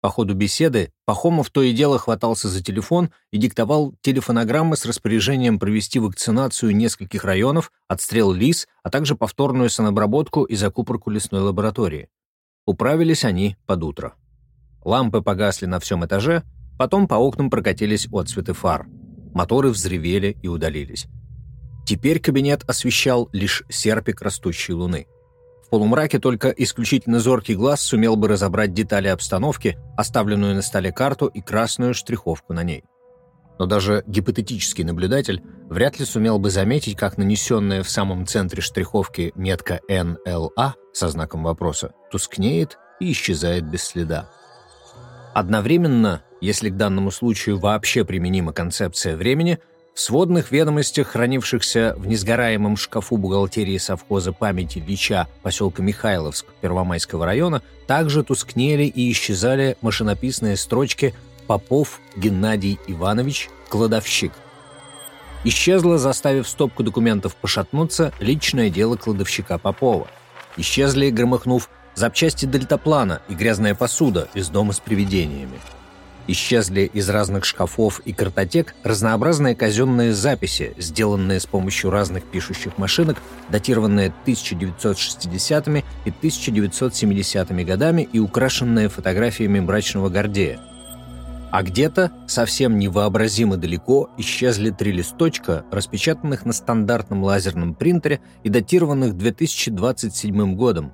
S1: По ходу беседы Пахомов то и дело хватался за телефон и диктовал телефонограммы с распоряжением провести вакцинацию нескольких районов, отстрел лис, а также повторную санобработку и закупорку лесной лаборатории. Управились они под утро. Лампы погасли на всем этаже, потом по окнам прокатились отцветы фар. Моторы взревели и удалились. Теперь кабинет освещал лишь серпик растущей луны. Полумраке только исключительно зоркий глаз сумел бы разобрать детали обстановки, оставленную на столе карту и красную штриховку на ней. Но даже гипотетический наблюдатель вряд ли сумел бы заметить, как нанесенная в самом центре штриховки метка НЛА со знаком вопроса тускнеет и исчезает без следа. Одновременно, если к данному случаю вообще применима концепция времени, в сводных ведомостях, хранившихся в несгораемом шкафу бухгалтерии совхоза памяти Лича поселка Михайловск Первомайского района, также тускнели и исчезали машинописные строчки «Попов Геннадий Иванович, кладовщик». Исчезла, заставив стопку документов пошатнуться, личное дело кладовщика Попова – Исчезли, громыхнув, запчасти дельтаплана и грязная посуда из дома с привидениями. Исчезли из разных шкафов и картотек разнообразные казенные записи, сделанные с помощью разных пишущих машинок, датированные 1960-ми и 1970-ми годами и украшенные фотографиями брачного Гордея. А где-то, совсем невообразимо далеко, исчезли три листочка, распечатанных на стандартном лазерном принтере и датированных 2027 годом.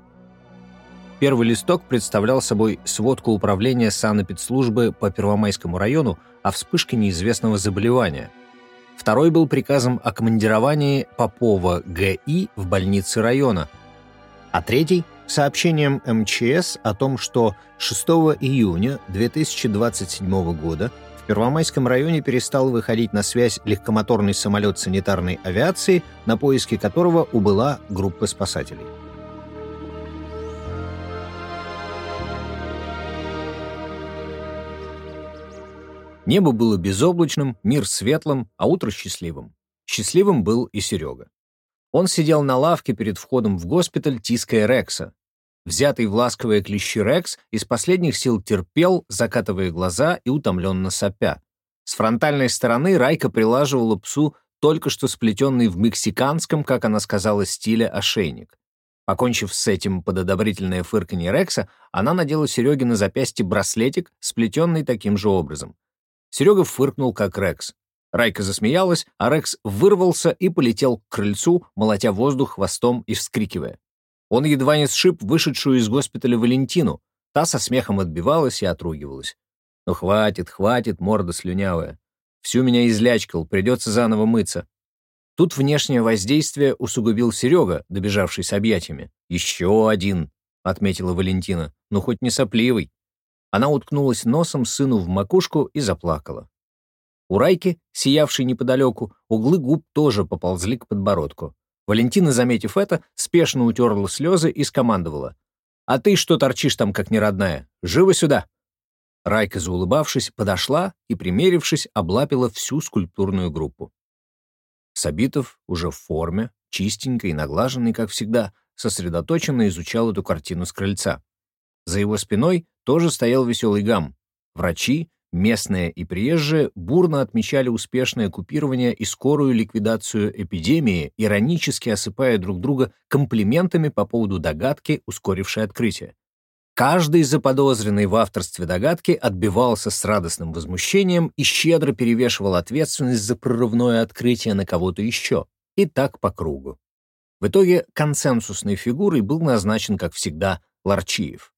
S1: Первый листок представлял собой сводку управления санэпидслужбы по Первомайскому району о вспышке неизвестного заболевания. Второй был приказом о командировании Попова ГИ в больнице района, а третий — сообщением МЧС о том, что 6 июня 2027 года в Первомайском районе перестал выходить на связь легкомоторный самолет санитарной авиации, на поиски которого убыла группа спасателей. Небо было безоблачным, мир светлым, а утро счастливым. Счастливым был и Серега. Он сидел на лавке перед входом в госпиталь, тиская Рекса. Взятый в ласковые клещи Рекс из последних сил терпел, закатывая глаза и утомленно сопя. С фронтальной стороны Райка прилаживала псу только что сплетенный в мексиканском, как она сказала, стиле ошейник. Покончив с этим под одобрительное фырканье Рекса, она надела Сереге на запястье браслетик, сплетенный таким же образом. Серега фыркнул, как Рекс. Райка засмеялась, а Рекс вырвался и полетел к крыльцу, молотя воздух хвостом и вскрикивая. Он едва не сшиб вышедшую из госпиталя Валентину. Та со смехом отбивалась и отругивалась. «Ну хватит, хватит, морда слюнявая. Всю меня излячкал, придется заново мыться». Тут внешнее воздействие усугубил Серега, добежавший с объятиями. «Еще один», — отметила Валентина, — «ну хоть не сопливый». Она уткнулась носом сыну в макушку и заплакала. У Райки, сиявшей неподалеку, углы губ тоже поползли к подбородку. Валентина, заметив это, спешно утерла слезы и скомандовала. «А ты что торчишь там, как неродная? Живо сюда!» Райка, заулыбавшись, подошла и, примерившись, облапила всю скульптурную группу. Сабитов, уже в форме, чистенький и наглаженный, как всегда, сосредоточенно изучал эту картину с крыльца. За его спиной тоже стоял веселый гам. Врачи, Местные и приезжие бурно отмечали успешное купирование и скорую ликвидацию эпидемии, иронически осыпая друг друга комплиментами по поводу догадки, ускорившей открытие. Каждый заподозренный в авторстве догадки отбивался с радостным возмущением и щедро перевешивал ответственность за прорывное открытие на кого-то еще. И так по кругу. В итоге консенсусной фигурой был назначен, как всегда, Ларчиев.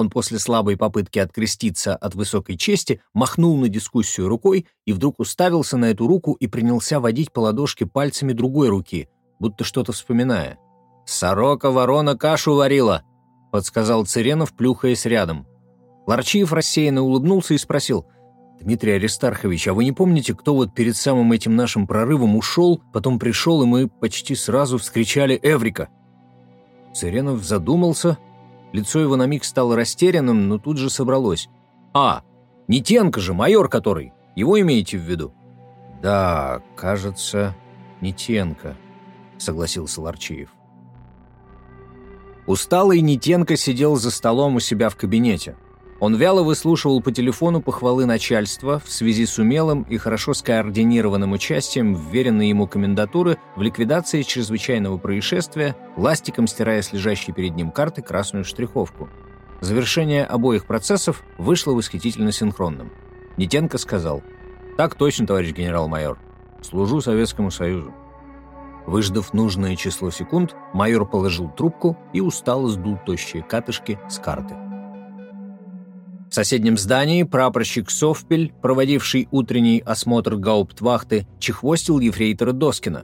S1: Он после слабой попытки откреститься от высокой чести махнул на дискуссию рукой и вдруг уставился на эту руку и принялся водить по ладошке пальцами другой руки, будто что-то вспоминая. «Сорока ворона кашу варила!» — подсказал Церенов, плюхаясь рядом. Ларчиев рассеянно улыбнулся и спросил. «Дмитрий Аристархович, а вы не помните, кто вот перед самым этим нашим прорывом ушел, потом пришел, и мы почти сразу вскричали «Эврика»?» Церенов задумался. Лицо его на миг стало растерянным, но тут же собралось. «А, Нитенко же, майор который. Его имеете в виду?» «Да, кажется, Нитенко», — согласился Ларчиев. Усталый Нитенко сидел за столом у себя в кабинете. Он вяло выслушивал по телефону похвалы начальства в связи с умелым и хорошо скоординированным участием вверенной ему комендатуры в ликвидации чрезвычайного происшествия, ластиком стирая с лежащей перед ним карты красную штриховку. Завершение обоих процессов вышло восхитительно синхронным. Нитенко сказал «Так точно, товарищ генерал-майор. Служу Советскому Союзу». Выждав нужное число секунд, майор положил трубку и устало сдул тощие катышки с карты. В соседнем здании прапорщик Совпель, проводивший утренний осмотр гауптвахты, чехвостил ефрейтора Доскина.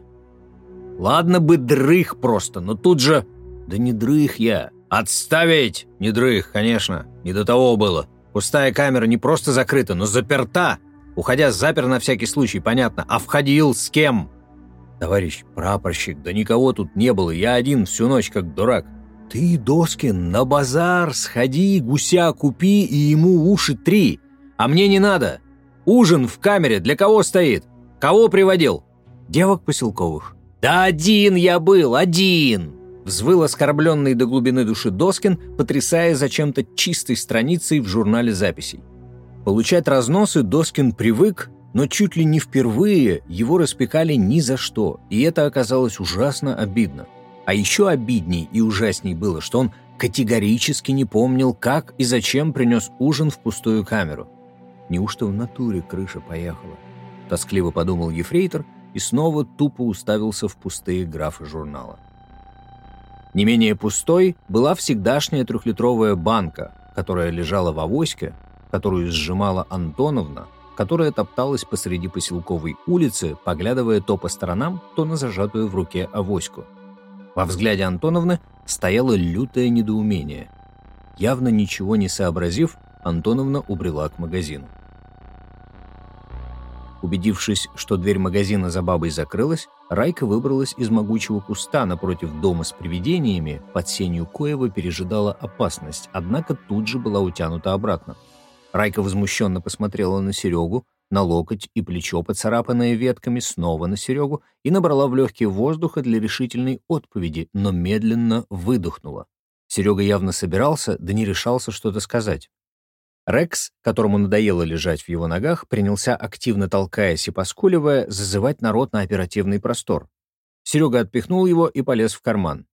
S1: «Ладно бы дрых просто, но тут же...» «Да не дрых я!» «Отставить!» «Не дрых, конечно, не до того было. Пустая камера не просто закрыта, но заперта. Уходя, запер на всякий случай, понятно. А входил с кем?» «Товарищ прапорщик, да никого тут не было, я один всю ночь как дурак. «Ты, Доскин, на базар сходи, гуся купи и ему уши три. А мне не надо. Ужин в камере для кого стоит? Кого приводил?» «Девок поселковых». «Да один я был, один!» Взвыл оскорбленный до глубины души Доскин, потрясая зачем-то чистой страницей в журнале записей. Получать разносы Доскин привык, но чуть ли не впервые его распекали ни за что, и это оказалось ужасно обидно. А еще обидней и ужасней было, что он категорически не помнил, как и зачем принес ужин в пустую камеру. Неужто в натуре крыша поехала? Тоскливо подумал ефрейтор и снова тупо уставился в пустые графы журнала. Не менее пустой была всегдашняя трехлитровая банка, которая лежала в авоське, которую сжимала Антоновна, которая топталась посреди поселковой улицы, поглядывая то по сторонам, то на зажатую в руке авоську. Во взгляде Антоновны стояло лютое недоумение. Явно ничего не сообразив, Антоновна убрела к магазину. Убедившись, что дверь магазина за бабой закрылась, Райка выбралась из могучего куста напротив дома с привидениями, под сенью коего пережидала опасность, однако тут же была утянута обратно. Райка возмущенно посмотрела на Серегу, на локоть и плечо, поцарапанное ветками, снова на Серегу и набрала в легкие воздуха для решительной отповеди, но медленно выдохнула. Серега явно собирался, да не решался что-то сказать. Рекс, которому надоело лежать в его ногах, принялся, активно толкаясь и поскуливая, зазывать народ на оперативный простор. Серега отпихнул его и полез в карман.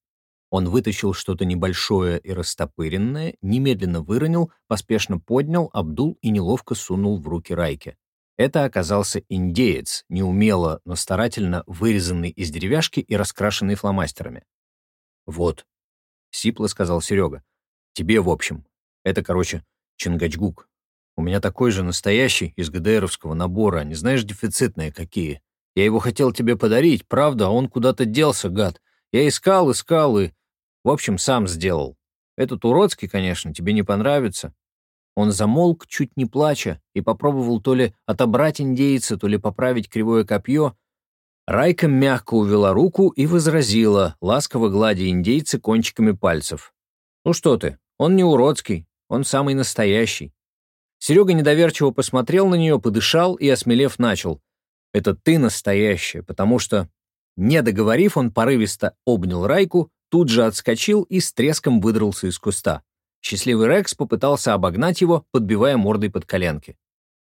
S1: Он вытащил что-то небольшое и растопыренное, немедленно выронил, поспешно поднял, обдул и неловко сунул в руки Райке. Это оказался индеец, неумело, но старательно вырезанный из деревяшки и раскрашенный фломастерами. «Вот», — сипло сказал Серега. «Тебе, в общем. Это, короче, Чингачгук. У меня такой же настоящий, из ГДРовского набора, не знаешь, дефицитные какие. Я его хотел тебе подарить, правда, а он куда-то делся, гад. Я искал, искал и... В общем, сам сделал. Этот уродский, конечно, тебе не понравится, он замолк, чуть не плача, и попробовал то ли отобрать индейца, то ли поправить кривое копье. Райка мягко увела руку и возразила, ласково гладя индейца кончиками пальцев. «Ну что ты, он не уродский, он самый настоящий». Серега недоверчиво посмотрел на нее, подышал и, осмелев, начал. «Это ты настоящая, потому что...» Не договорив, он порывисто обнял Райку, тут же отскочил и с треском выдрался из куста. Счастливый Рекс попытался обогнать его, подбивая мордой под коленки.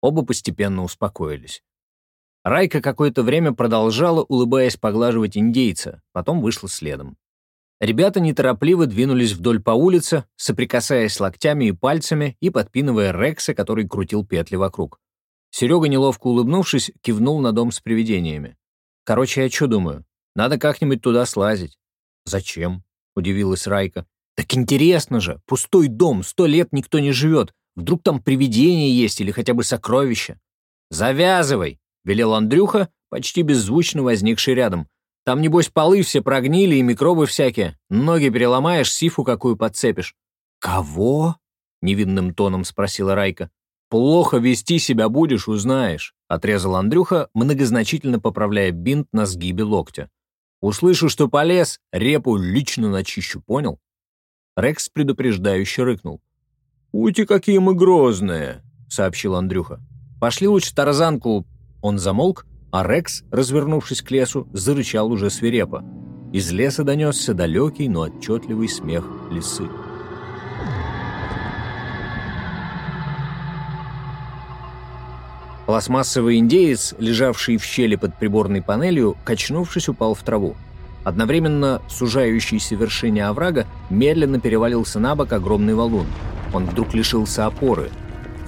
S1: Оба постепенно успокоились. Райка какое-то время продолжала, улыбаясь, поглаживать индейца, потом вышла следом. Ребята неторопливо двинулись вдоль по улице, соприкасаясь локтями и пальцами и подпинывая Рекса, который крутил петли вокруг. Серега, неловко улыбнувшись, кивнул на дом с привидениями. «Короче, я что думаю? Надо как-нибудь туда слазить». «Зачем?» — удивилась Райка. Так интересно же, пустой дом, сто лет никто не живет. Вдруг там привидение есть или хотя бы сокровище. «Завязывай!» — велел Андрюха, почти беззвучно возникший рядом. «Там, небось, полы все прогнили и микробы всякие. Ноги переломаешь, сифу какую подцепишь. «Кого?» — невинным тоном спросила Райка. «Плохо вести себя будешь, узнаешь», — отрезал Андрюха, многозначительно поправляя бинт на сгибе локтя. «Услышу, что полез, репу лично начищу, понял?» Рекс предупреждающе рыкнул. «Ути, какие мы грозные!» — сообщил Андрюха. «Пошли лучше тарзанку!» Он замолк, а Рекс, развернувшись к лесу, зарычал уже свирепо. Из леса донесся далекий, но отчетливый смех лисы. Пластмассовый индеец, лежавший в щели под приборной панелью, качнувшись, упал в траву. Одновременно в сужающейся вершине оврага медленно перевалился на бок огромный валун. Он вдруг лишился опоры.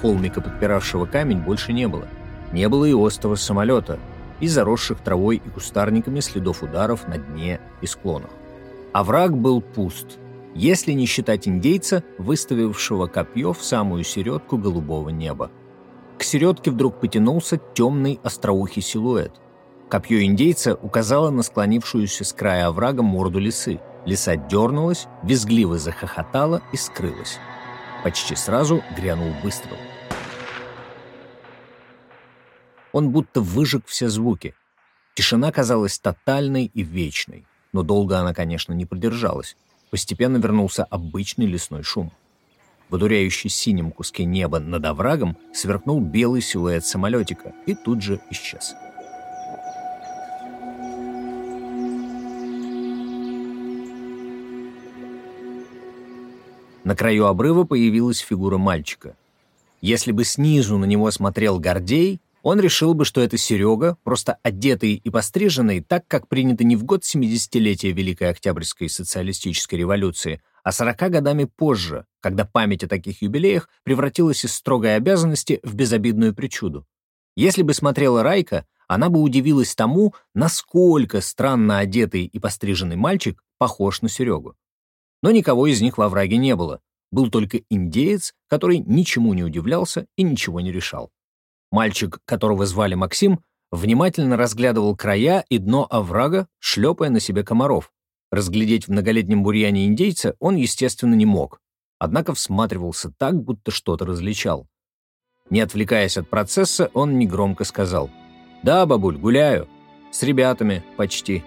S1: Холмика, подпиравшего камень, больше не было. Не было и остова самолета, и заросших травой и кустарниками следов ударов на дне и склонах. Овраг был пуст, если не считать индейца, выставившего копье в самую середку голубого неба. К середке вдруг потянулся темный остроухий силуэт. Копье индейца указало на склонившуюся с края оврага морду лисы. Лиса дернулась, визгливо захохотала и скрылась. Почти сразу грянул выстрел. Он будто выжег все звуки. Тишина казалась тотальной и вечной, но долго она, конечно, не продержалась. Постепенно вернулся обычный лесной шум. В одуряющей синем куске неба над оврагом сверкнул белый силуэт самолетика и тут же исчез. На краю обрыва появилась фигура мальчика. Если бы снизу на него смотрел Гордей, он решил бы, что это Серега, просто одетый и постриженный так, как принято не в год 70-летия Великой Октябрьской социалистической революции, а 40 годами позже, когда память о таких юбилеях превратилась из строгой обязанности в безобидную причуду. Если бы смотрела Райка, она бы удивилась тому, насколько странно одетый и постриженный мальчик похож на Серегу. Но никого из них во враге не было. Был только индеец, который ничему не удивлялся и ничего не решал. Мальчик, которого звали Максим, внимательно разглядывал края и дно оврага, шлепая на себе комаров, Разглядеть в многолетнем бурьяне индейца он, естественно, не мог, однако всматривался так, будто что-то различал. Не отвлекаясь от процесса, он негромко сказал. «Да, бабуль, гуляю. С ребятами почти.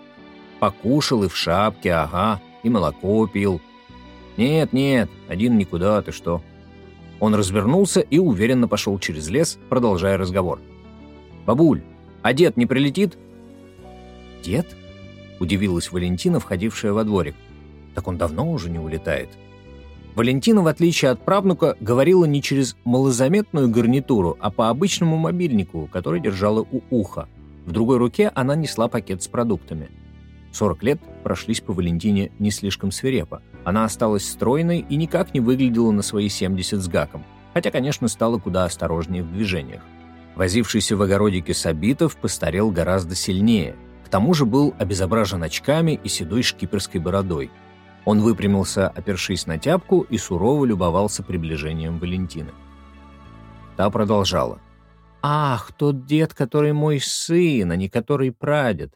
S1: Покушал и в шапке, ага, и молоко пил. Нет, нет, один никуда, ты что?» Он развернулся и уверенно пошел через лес, продолжая разговор. «Бабуль, а дед не прилетит?» «Дед?» удивилась Валентина, входившая во дворик. Так он давно уже не улетает. Валентина, в отличие от правнука, говорила не через малозаметную гарнитуру, а по обычному мобильнику, который держала у уха. В другой руке она несла пакет с продуктами. 40 лет прошлись по Валентине не слишком свирепо. Она осталась стройной и никак не выглядела на свои 70 с гаком, хотя, конечно, стала куда осторожнее в движениях. Возившийся в огородике Сабитов постарел гораздо сильнее – тому же был обезображен очками и седой шкиперской бородой. Он выпрямился, опершись на тяпку, и сурово любовался приближением Валентины. Та продолжала. «Ах, тот дед, который мой сын, а не который прадед.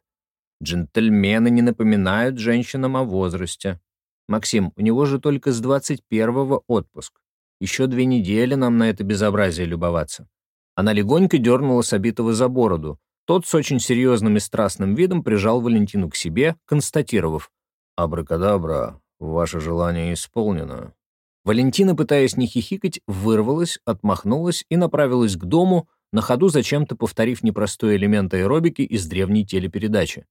S1: Джентльмены не напоминают женщинам о возрасте. Максим, у него же только с 21-го отпуск. Еще две недели нам на это безобразие любоваться». Она легонько дернула Сабитова за бороду, тот с очень серьезным и страстным видом прижал Валентину к себе, констатировав «Абракадабра, ваше желание исполнено». Валентина, пытаясь не хихикать, вырвалась, отмахнулась и направилась к дому, на ходу зачем-то повторив непростой элемент аэробики из древней телепередачи.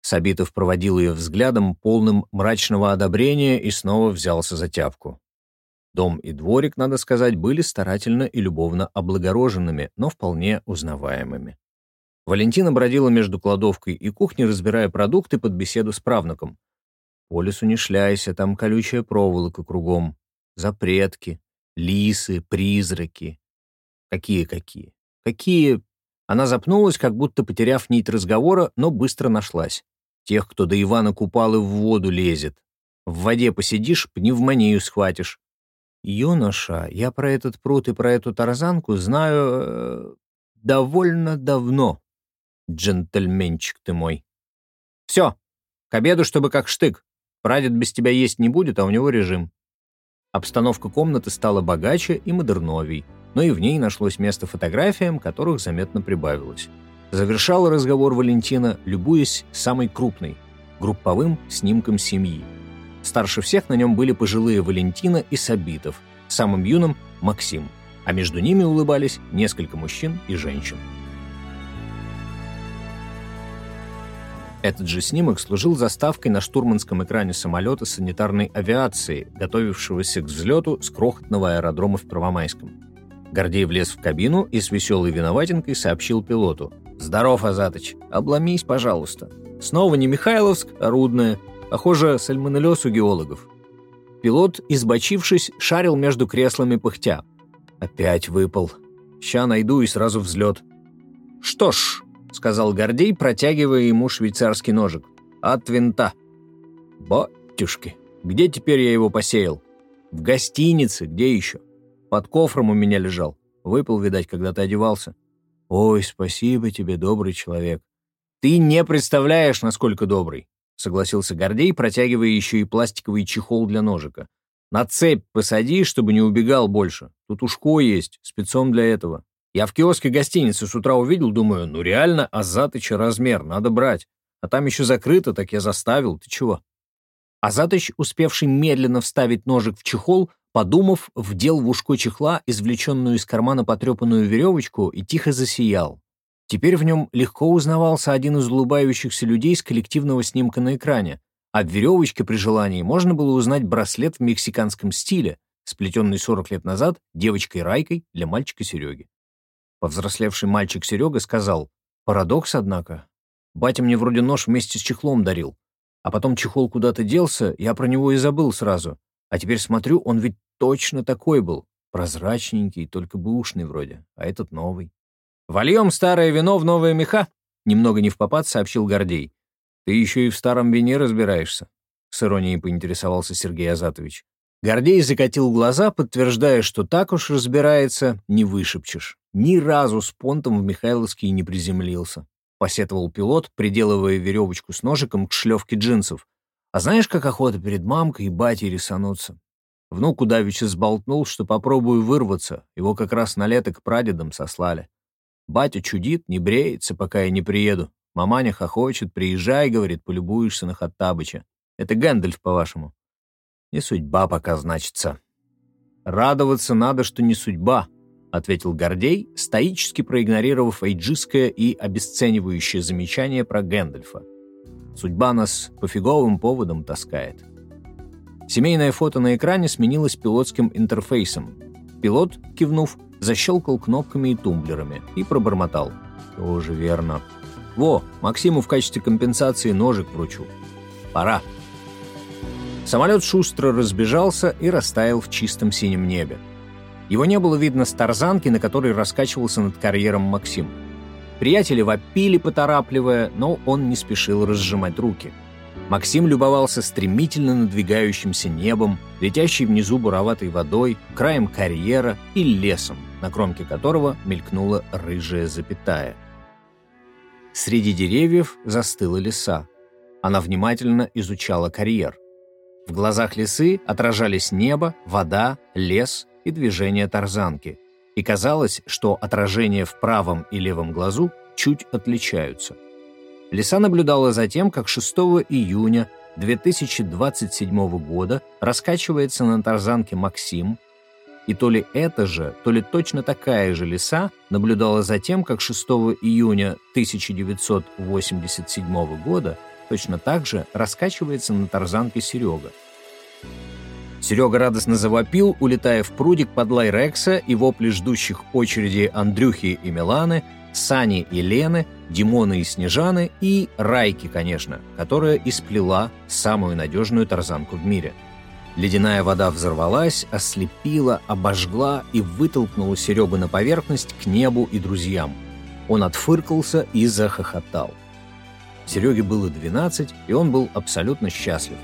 S1: Сабитов проводил ее взглядом, полным мрачного одобрения, и снова взялся за тяпку. Дом и дворик, надо сказать, были старательно и любовно облагороженными, но вполне узнаваемыми. Валентина бродила между кладовкой и кухней, разбирая продукты под беседу с правнуком. По лесу не шляйся, там колючая проволока кругом. Запретки, лисы, призраки. Какие-какие? Какие? Она запнулась, как будто потеряв нить разговора, но быстро нашлась. Тех, кто до Ивана Купалы в воду лезет. В воде посидишь, пневмонию схватишь. Юноша, я про этот пруд и про эту тарзанку знаю э, довольно давно джентльменчик ты мой. Все, к обеду, чтобы как штык. Прадед без тебя есть не будет, а у него режим. Обстановка комнаты стала богаче и модерновей, но и в ней нашлось место фотографиям, которых заметно прибавилось. Завершала разговор Валентина, любуясь самой крупной – групповым снимком семьи. Старше всех на нем были пожилые Валентина и Сабитов, самым юным – Максим, а между ними улыбались несколько мужчин и женщин. Этот же снимок служил заставкой на штурманском экране самолета санитарной авиации, готовившегося к взлету с крохотного аэродрома в Первомайском. Гордей влез в кабину и с веселой виноватинкой сообщил пилоту. «Здоров, Азатыч. Обломись, пожалуйста. Снова не Михайловск, а Рудное. Похоже, сальмонеллез у геологов». Пилот, избочившись, шарил между креслами пыхтя. «Опять выпал. Ща найду и сразу взлет». «Что ж», — сказал Гордей, протягивая ему швейцарский ножик. «От винта». «Батюшки, где теперь я его посеял?» «В гостинице, где еще?» «Под кофром у меня лежал. Выпал, видать, когда ты одевался». «Ой, спасибо тебе, добрый человек». «Ты не представляешь, насколько добрый», — согласился Гордей, протягивая еще и пластиковый чехол для ножика. «На цепь посади, чтобы не убегал больше. Тут ушко есть, спецом для этого». Я в киоске гостиницы с утра увидел, думаю, ну реально Азатыча размер, надо брать. А там еще закрыто, так я заставил, ты чего? Азатыч, успевший медленно вставить ножик в чехол, подумав, вдел в ушко чехла извлеченную из кармана потрепанную веревочку и тихо засиял. Теперь в нем легко узнавался один из улыбающихся людей с коллективного снимка на экране, а в веревочке при желании можно было узнать браслет в мексиканском стиле, сплетенный 40 лет назад девочкой Райкой для мальчика Сереги. Повзрослевший мальчик Серега сказал, «Парадокс, однако. Батя мне вроде нож вместе с чехлом дарил. А потом чехол куда-то делся, я про него и забыл сразу. А теперь смотрю, он ведь точно такой был. Прозрачненький, только бэушный вроде, а этот новый. «Вольем старое вино в новые меха?» Немного не в попад сообщил Гордей. «Ты еще и в старом вине разбираешься?» С иронией поинтересовался Сергей Азатович. Гордей закатил глаза, подтверждая, что так уж разбирается, не вышепчешь. Ни разу с понтом в Михайловске не приземлился. Посетовал пилот, приделывая веревочку с ножиком к шлевке джинсов. А знаешь, как охота перед мамкой и батей рисануться? Внуку давеча сболтнул, что попробую вырваться, его как раз на лето к прадедам сослали. Батя чудит, не бреется, пока я не приеду. Маманя хохочет, приезжай, говорит, полюбуешься на Хаттабыча. Это Гэндальф, по-вашему. Не судьба пока, значится. Радоваться надо, что не судьба, ответил Гордей, стоически проигнорировав эйджистское и обесценивающее замечание про Гэндальфа. Судьба нас по фиговым поводам таскает. Семейное фото на экране сменилось пилотским интерфейсом. Пилот, кивнув, защелкал кнопками и тумблерами и пробормотал. «Тоже верно. Во, Максиму в качестве компенсации ножик вручу. Пора». Самолет шустро разбежался и растаял в чистом синем небе. Его не было видно с тарзанки, на которой раскачивался над карьером Максим. Приятели вопили, поторапливая, но он не спешил разжимать руки. Максим любовался стремительно надвигающимся небом, летящей внизу буроватой водой, краем карьера и лесом, на кромке которого мелькнула рыжая запятая. Среди деревьев застыла лиса. Она внимательно изучала карьер — в глазах лисы отражались небо, вода, лес и движение тарзанки. И казалось, что отражения в правом и левом глазу чуть отличаются. Лиса наблюдала за тем, как 6 июня 2027 года раскачивается на тарзанке Максим, и то ли это же, то ли точно такая же лиса наблюдала за тем, как 6 июня 1987 года точно так же раскачивается на тарзанке Серега. Серега радостно завопил, улетая в прудик под лай Рекса и вопли ждущих очереди Андрюхи и Миланы, Сани и Лены, Димона и Снежаны и Райки, конечно, которая исплела самую надежную тарзанку в мире. Ледяная вода взорвалась, ослепила, обожгла и вытолкнула Серегу на поверхность к небу и друзьям. Он отфыркался и захохотал. Сереге было 12, и он был абсолютно счастлив.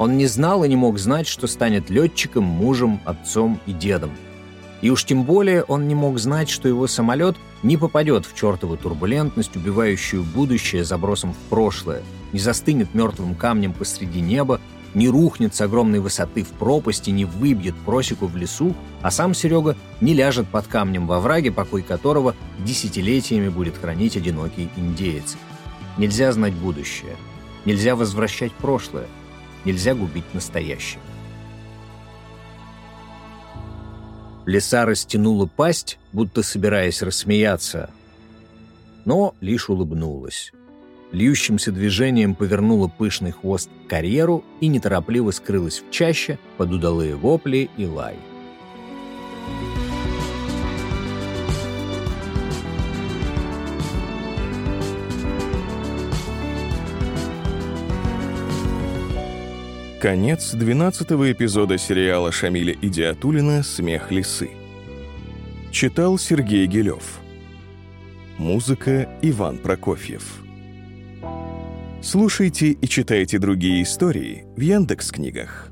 S1: Он не знал и не мог знать, что станет летчиком, мужем, отцом и дедом. И уж тем более он не мог знать, что его самолет не попадет в чертову турбулентность, убивающую будущее забросом в прошлое, не застынет мертвым камнем посреди неба, не рухнет с огромной высоты в пропасти, не выбьет просеку в лесу, а сам Серега не ляжет под камнем во враге, покой которого десятилетиями будет хранить одинокий индеец. Нельзя знать будущее. Нельзя возвращать прошлое. Нельзя губить настоящее. Лиса растянула пасть, будто собираясь рассмеяться, но лишь улыбнулась. Льющимся движением повернула пышный хвост к карьеру и неторопливо скрылась в чаще под удалые вопли и лай.
S3: Конец 12 эпизода сериала Шамиля Идиатулина «Смех лисы». Читал Сергей Гелев. Музыка Иван Прокофьев. Слушайте и читайте другие истории в Яндекс книгах.